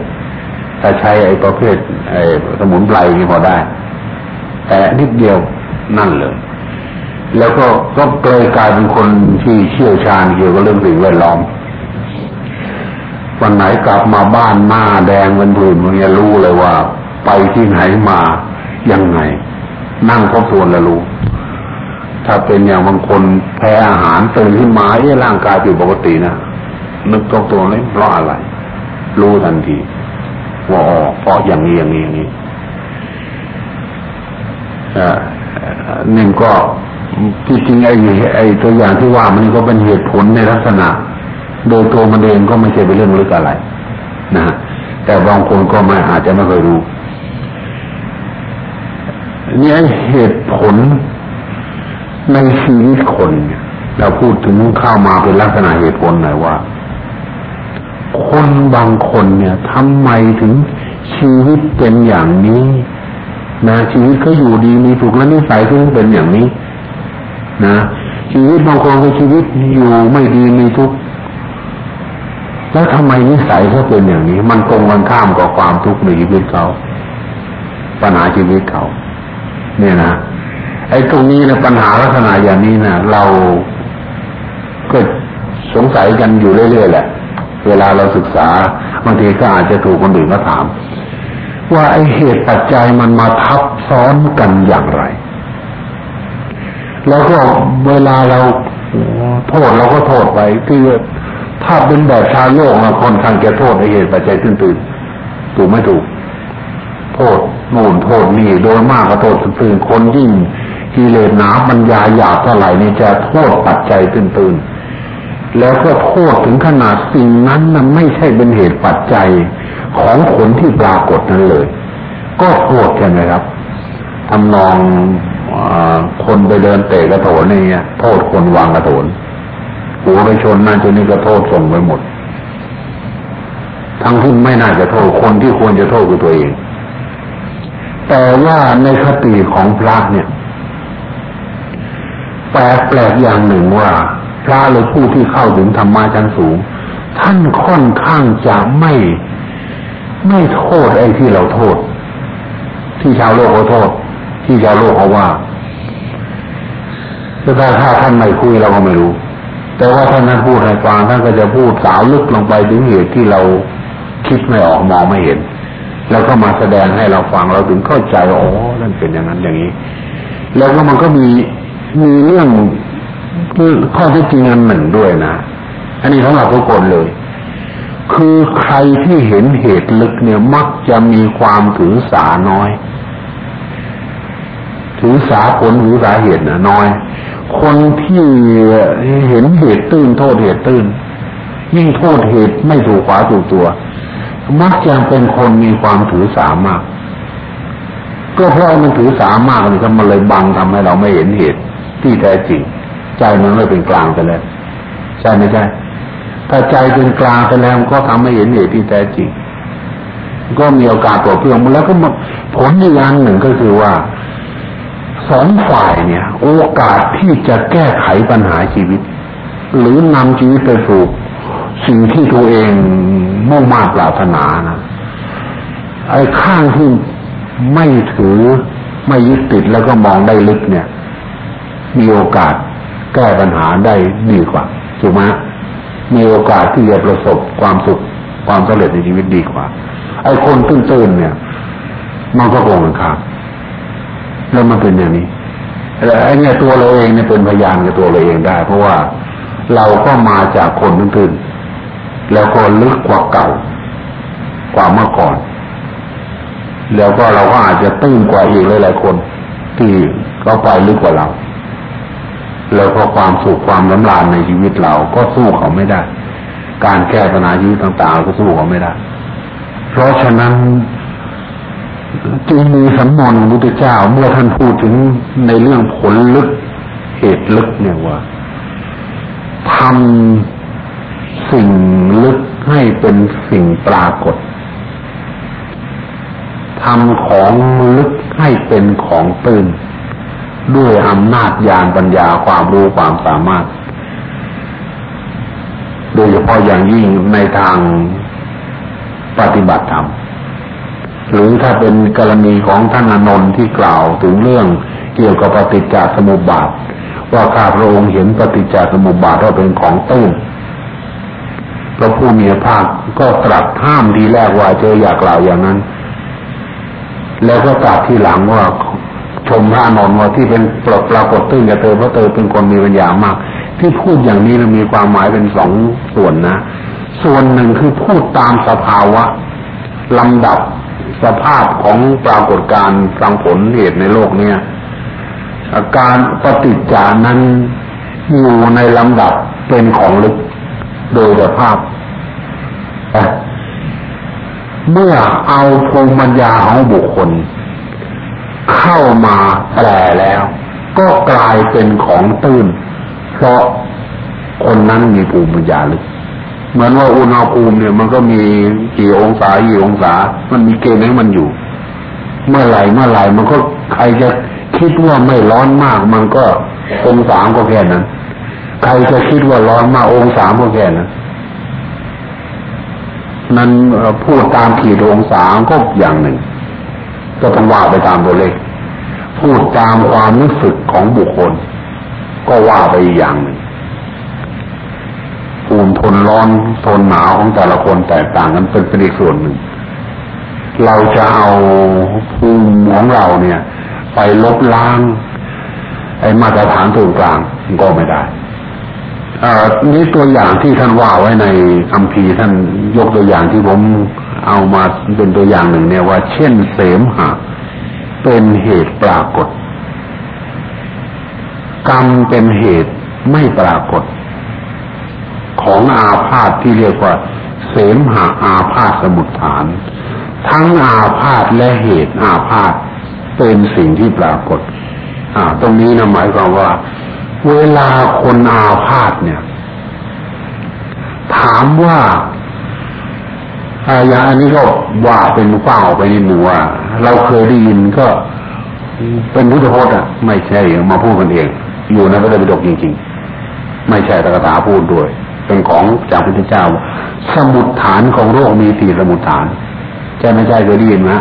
ถ้าใช้ไอ้ประเภทไอ้สมุนไพรนี่พอได้ แต่นิดเดียวนั่นเลย แล้วก็ก็เกยกลายเป็นคนที่เชี่ยวชาญเกี่ยวกับเรื่องสิ่งแวดล้อม วันไหนกลับมาบ้านหน้าแดงเป็นผื่นมันจะรู้เลยว่า ไปที่ไหนมายังไง นั่งทบทวนแล้วรู้ ถ้าเป็นอย่างบางคนแพ้อาหารตื่นขึ้นมาเอ้ร่างกายอยู่ปกตินะนึกทบทวนเลยเพราะอะไร รู้ทันทีว่าอ๋อเพราะอย่างนี้อย่างนี้อย่างนี้นี่ก็ที่จริงไอ้ไอ้ตัวอย่างที่ว่ามันก็เป็นเหตุผลในลักษณะ โดยตัวมันเองก็ไม่ใช่เป็นเรื่องลึกอะไรนะแต่บางคนก็ไม่อาจจะไม่เคยรู้นี่เหตุผลในชีวิตคนเนี่ยเราพูดถึงเข้ามาเป็นลักษณะเหตุผลหน่อยว่า คนบางคนเนี่ยทำไมถึงชีวิตเป็นอย่างนี้นะชีวิตก็อยู่ดีมีถูกและนิสัยที่เป็นอย่างนี้ นะชีวิตบางคนก็ชีวิตอยู่ไม่ดีมีทุกข์ แล้วทำไมนิสัยเขาเป็นอย่างนี้ มันตรงกันข้ามกับความทุกข์ในชีวิตเขาปัญหาชีวิตเขา เนี่ยนะไอ้ตรงนี้นะปัญหาลักษณะอย่างนี้นะเราก็สงสัยกันอยู่เรื่อยๆแหละ เวลาเราศึกษาบางทีก็อาจจะถูกคนอื่นก็ถาม ว่าไอ้เหตุปัจจัยมันมาทับซ้อนกันอย่างไร แล้วก็เวลาเราโทษเราก็โทษไปคือ ถ้าเป็นแบบชาวโลกเราค่อนข้างจะโทษไอเหตุปัจจัยตื่นๆถูกไม่ถูก โทษโน่นโทษนี่โดยมากก็โทษตื่นคนยิ่งกิเลสหนาบัญญาหยาบเท่าไหร่นี่จะโทษปัจจัยตื่นๆแล้วก็โทษถึงขนาดสิ่งนั้นนั้นไม่ใช่เป็นเหตุปัจจัยของผลที่ปรากฏนั้นเลย ก็โทษใช่ไหมครับทำนองคนไปเดินเตะกระโถนนี่โทษคนวางกระโถน หัวไปชนนั่นจนนี่ก็โทษส่งไปหมด ทั้งที่ไม่น่าจะโทษคนที่ควรจะโทษคือตัวเอง แต่ว่าในคติของพระเนี่ย แปลกแปลกอย่างหนึ่งว่า พระหรือผู้ที่เข้าถึงธรรมะชั้นสูง ท่านค่อนข้างจะไม่ไม่โทษไอ้ที่เราโทษ ที่ชาวโลกเขาโทษ ที่ชาวโลกเขาว่าแต่ถ้าถ้าท่านไม่คุยเราก็ไม่รู้ แต่ว่าท่านนั้นพูดให้ฟังท่านก็จะพูดสาวลึกลงไปถึงเหตุที่เราคิดไม่ออกมองไม่เห็น แล้วก็มาแสดงให้เราฟังเราถึงเข้าใจอ๋อนั่นเป็นอย่างนั้นอย่างนี้ แล้วก็มันก็มีมีเรื่องข้อเท็จจริงอันหนึ่งด้วยนะอันนี้สำหรับทุกคนเลย คือใครที่เห็นเหตุลึกเนี่ยมักจะมีความถือสาน้อย ถือสาผลถือสาเหตุนะน้อย คนที่เห็นเหตุตื้นโทษเหตุตื้น ยิ่งโทษเหตุไม่ถูกขวาถูกตัว มักจะเป็นคนมีความถือสามาก ก็เพราะมันถือสามากเลยก็มันเลยบังทำให้เราไม่เห็นเหตุที่แท้จริง ใจมันไม่เป็นกลางไปแล้วใช่ไหมใช่ถ้าใจเป็นกลางไปแล้วก็ทำให้เห็นเหตุที่แท้จริงก็มีโอกาสตัวเพื่อมแล้วก็ผลอีกอย่างหนึ่งก็คือว่า สองฝ่ายเนี่ย โอกาสที่จะแก้ไขปัญหาชีวิต หรือนำชีวิตไปสู่สิ่งที่ตัวเองมุ่งมา่ปรารถนานะไอ้ข้างที่ไม่ถือไม่ยึดติดแล้วก็มองได้ลึกเนี่ย มีโอกาสแก้ปัญหาได้ดีกว่าถูกไหมมีโอกาสที่จะประสบความสุขความสำเร็จในชีวิตดีกว่า ไอ้คนตื้นๆเนี่ย มันก็โกงกันครับ แล้วมันเป็นอย่างนี้แต่ไอ้เนี่ยตัวเราเองเนี่ยเป็นพยานกับตัวเราเองได้ เพราะว่าเราก็มาจากคนตื้นๆแล้วก็ลึกกว่าเก่ากว่าเมื่อก่อน แล้วก็เราก็อาจจะตื้นกว่าอีกหลายๆคน ที่เขาไปลึกกว่าเรา แล้วก็ความสุขความล้ำลานในชีวิตเราก็สู้เขาไม่ได้ การแก้ปัญหาชีวิตต่างๆ ก็สู้เขาไม่ได้ เพราะฉะนั้น จึงมีสำนวนพุทธเจ้าเมื่อท่านพูดถึงในเรื่องผลลึกเหตุลึกเนี่ยว่าทำสิ่งลึกให้เป็นสิ่งปรากฏทำของลึกให้เป็นของตื่น ด้วยอำนาจญาณปัญญาความรู้ความสามารถ โดยเฉพาะอย่างยิ่งในทางปฏิบัติธรรม หรือถ้าเป็นกรณีของท่านอนนท์ที่กล่าวถึงเรื่องเกี่ยวกับปฏิจจสมุปบาท ว่าข้าพระองค์เห็นปฏิจจสมุปบาทว่าเป็นของตื้นพระผู้มีพระภาคก็ตรัสห้ามทีแรกว่าเจออยากกล่าวอย่างนั้น แล้วก็ตรัสที่หลังว่าชมพระนอนว่าที่เป็นปรากฏตื้นกับเธอเพราะเธอเป็นคนมีปัญญามาก ที่พูดอย่างนี้มันมีความหมายเป็นสองส่วนนะ ส่วนหนึ่งคือพูดตามสภาวะลำดับ สภาพของปรากฏการณ์สังผลเหตุในโลกเนี้ยอาการปฏิจจานั้นอยู่ในลำดับเป็นของลึกโดยสภาพ เมื่อเอาภูมิปัญญาของบุคคล เข้ามาแปลแล้ว ก็กลายเป็นของตื้น เพราะคนนั้นมีภูมิปัญญาลึก เหมือนว่าอุณหภูมิเนี่ยมันก็มีกี่องศากี่องศา มันมีเกณฑ์ให้มันอยู่ เมื่อไหร่เมื่อไหร่มันก็ใครจะคิดว่าไม่ร้อนมาก มันก็องศาก็แค่นั้น ใครจะคิดว่าร้อนมากองศาก็แค่นั้นนั้นพูดตามขีดองศาก็อย่างหนึ่ง ก็ต้องว่าไปตามตัวเลข พูดตามความรู้สึกของบุคคล ก็ว่าไปอีกอย่างหนึ่ง ทนร้อนทนหนาวของแต่ละคนแตกต่างกันเป็นเป็นอีกส่วนหนึ่ง เราจะเอาภูมิของเราเนี่ย ไปลบล้างไอ้มาตรฐานตรงกลางก็ไม่ได้นี่ตัวอย่างที่ท่านว่าไว้ในคำพีท่านยกตัวอย่างที่ผมเอามาเป็นตัวอย่างหนึ่งเนี่ยว่า เช่นเสมหะเป็นเหตุปรากฏ กรรมเป็นเหตุไม่ปรากฏ ของอาพาธที่เรียกว่า เสมหะอาพาธสมุทฐาน ทั้งอาพาธและเหตุอาพาธเป็นสิ่งที่ปรากฏ อ่า ตรงนี้นะหมายความว่า เวลาคนอาพาธเนี่ย ถามว่าอายาอันนี้ก็ว่าเป็นเป้าไปนิดหนึ่งว่า เราเคยได้ยินก็เป็นพุทธพจน์อะ ไม่ใช่มาพูดกันเอง อยู่ในพระไตรปิฎกจริงๆ ไม่ใช่ตถาพูดด้วย เป็นของจากพระพุทธเจ้า สมุดฐานของโรคมีสี่สมุดฐานใช่ไม่ใช่เคยได้ยินไหม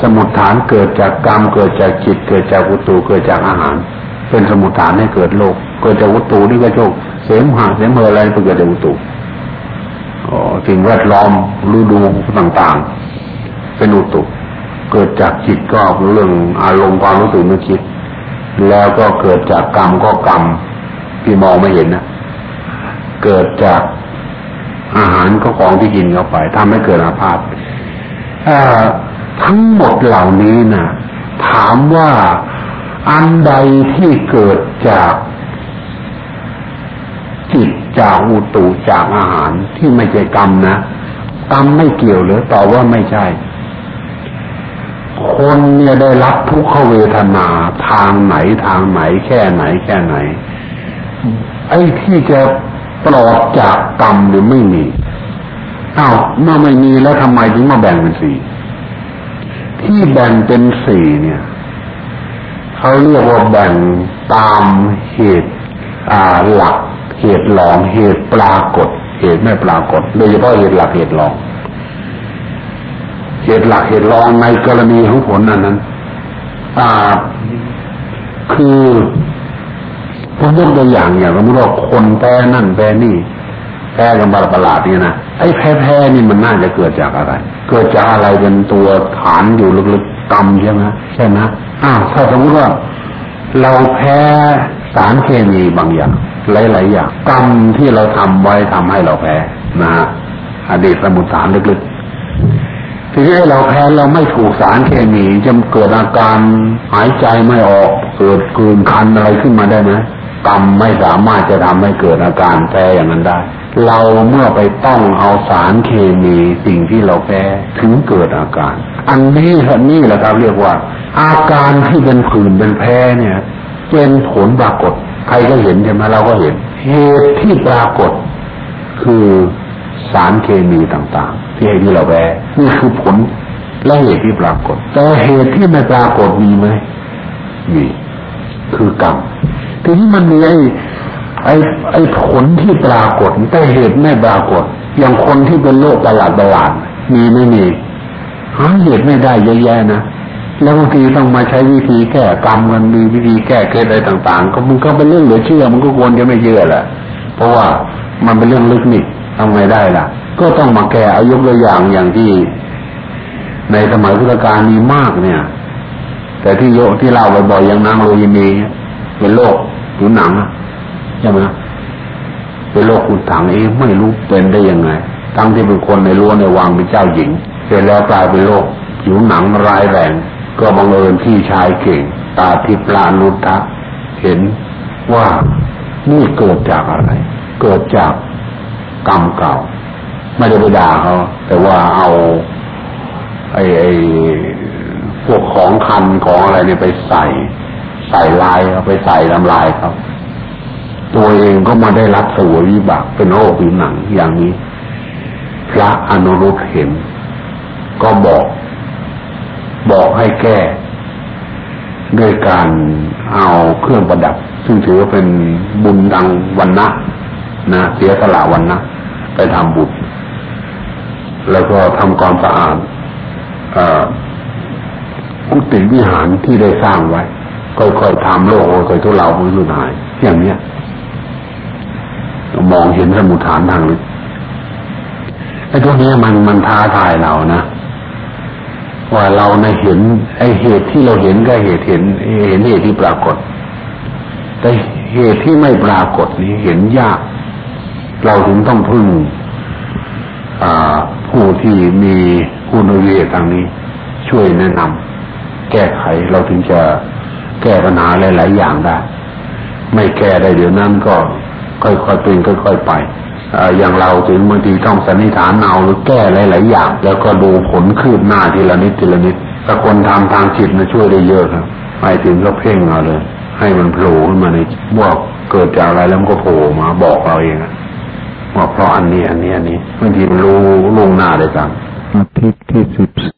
สมุดฐานเกิดจากกรรมเกิดจากจิต เกิดจากอุตุเกิดจากอาหาร เป็นสมุทฐานให้เกิดโลกเกิดจากวัตถุนี่ก็โชคเสมหะเสมเออะไรก็เกิดจากวัตถุสิ่งแวดล้อมฤดูต่างๆ เป็นอุตุเกิดจากจิตก็เรื่องอารมณ์ความรู้สึกนึกคิด แล้วก็เกิดจากกรรมก็กรรมที่มองไม่เห็นนะ เกิดจากอาหารก็ของที่กินเข้าไปทำให้เกิดอาพาธทั้งหมดเหล่านี้นะถามว่าอันใดที่เกิดจากจิตจากอุตุจากอาหารที่ไม่ใช่กรรมนะกรรมไม่เกี่ยวหรือตอบว่าไม่ใช่ คนเนี่ยได้รับทุกขเวทนาทางไหนทางไหนแค่ไหนแค่ไหน ไอ้ที่จะ ปลอดจากกรรมหรือไม่มีอ้าวเมื่อไม่มีแล้วทำไมถึงมาแบ่งเป็นสี่ที่แบ่งเป็นสี่เนี่ยเขาเรียกว่าแบ่งตามเหตุอ่าหลัก เหตุหลองเหตุปรากฏ เหตุไม่ปรากฏโดยเฉพาะเหตุหลักเหตุหลอง เหตุหลักเหตุรองในกรณีของผลนั้นนั้นอ่าคือ ผมยกตัวอย่างอย่างสมมติว่าคนแพ้นั่นแพ้นี่แพ้กันบาประหลาดนี่นะไอ้แพ้แพ้นี่มันน่าจะเกิดจากอะไร เกิดจากอะไรเป็นตัวฐานอยู่ลึกๆกรรมใช่ไหมใช่ไหมอ้าวถ้าสมมติว่าเราแพ้สารเคมีบางอย่าง หลายๆอย่างกรรมที่เราทำไว้ทำให้เราแพ้นะฮะอดีตสมุทฐานลึกๆทีนี้เราแพ้เราไม่ถูกสารเคมีจะเกิดอาการหายใจไม่ออก เกิดกลืนคันอะไรขึ้นมาได้ไหม กรรมไม่สามารถจะทำให้เกิดอาการแพ้อย่างนั้นได้ เราเมื่อไปต้องเอาสารเคมีสิ่งที่เราแพ้ถึงเกิดอาการ อันนี้นี่แหละครับเรียกว่า อาการที่เป็นผื่นเป็นแพ้เนี่ยเป็นผลปรากฏ ใครก็เห็นใช่ไหมเราก็เห็นเหตุที่ปรากฏ คือสารเคมีต่างๆ ที่ให้ที่เราแพ้นี่คือผลและเหตุที่ปรากฏ แต่เหตุที่ไม่ปรากฏมีไหมมี คือกรรมทีนี้มันมีไอ้ไอ้ไอ้ผลที่ปรากฏแต่เหตุไม่ปรากฏ อย่างคนที่เป็นโรคประหลาดประหลาดมีไม่มีหาเหตุไม่ได้เยอะแยะนะแล้วบางทีต้องมาใช้วิธีแก้กรรมกันมีวิธีแก้เกิดอะไรต่าง ๆ ก็มันก็เป็นเรื่องเหลือเชื่อ มันก็ควรจะไม่เชื่อแหละเพราะว่ามันเป็นเรื่องลึกนี่ทำไงได้ล่ะ ก็ต้องมาแก้อายุตัวอย่างอย่างที่ ในสมัยพุทธกาลมีมากเนี่ย แต่ที่โยที่เล่าบ่อยๆอย่างนางโรยินีเป็นโรคผิวหนังใช่ไหมเป็นโรคขุดถังเองไม่รู้เป็นได้ยังไง ทั้งที่เป็นคนในรั้วในวังเป็นเจ้าหญิง เสร็จแล้วกลายเป็นโรคผิวหนังร้ายแรง ก็บังเอิญพี่ชายเก่ง ตาทิพลานุทะเห็นว่านี่เกิดจากอะไร เกิดจากกรรมเก่า ไม่ได้ไปด่าเขาแต่ว่าเอา ไอ้ไอ้ พวกของคันของอะไรเนี่ยไปใส่ ใส่ลายเอาไปใส่ลำลายเขาตัวเองก็มาได้รับสวยวิบากเป็นโรคผิวหนังอย่างนี้ พระอนุรุตเห็น ก็บอก บอกให้แก้ด้วยการเอาเครื่องประดับ ซึ่งถือว่าเป็นบุญดังวันนะนะเสียสละวันนะไปทำบุญแล้วก็ทำความสะอาด กุฏิวิหารที่ได้สร้างไว้ค่อยๆทำโลกค่อยๆทุเลาพื้นหายอย่างเนี้ยมองเห็นสมุทฐานทางลึกไอ้ตัวนี้มันมันท้าทายเรานะว่าเราในเห็น ไอ้เหตุที่เราเห็นก็เหตุเห็นเห็นเหตุที่ปรากฏ แต่เหตุที่ไม่ปรากฏนี้เห็นยาก เราถึงต้องพึ่งผู้ที่มีผู้นวิเวททางนี้ ช่วยแนะนำ แก้ไขเราถึงจะแก้ปัญหาหลาย ๆ อย่างได้ ไม่แก้ได้เดี๋ยวนั้นก็ค่อยๆเป็นค่อย ๆ ไปอย่างเราถึงบางทีต้องสันนิษฐานเอาหรือแก้หลาย ๆ อย่าง แล้วก็ดูผลคืบหน้าทีละนิดทีละนิดถ้าคนทำทางจิตนะช่วยได้เยอะครับไปถึงก็เพ่งเอาเลย ให้มันโผล่ขึ้นมาในว่าเกิดจากอะไรแล้วมันก็โผล่มาบอกเราเองว่าเพราะอันนี้อันนี้อันนี้บางทีมันรู้ลงหน้าได้จังอาทิตย์ที่สิบ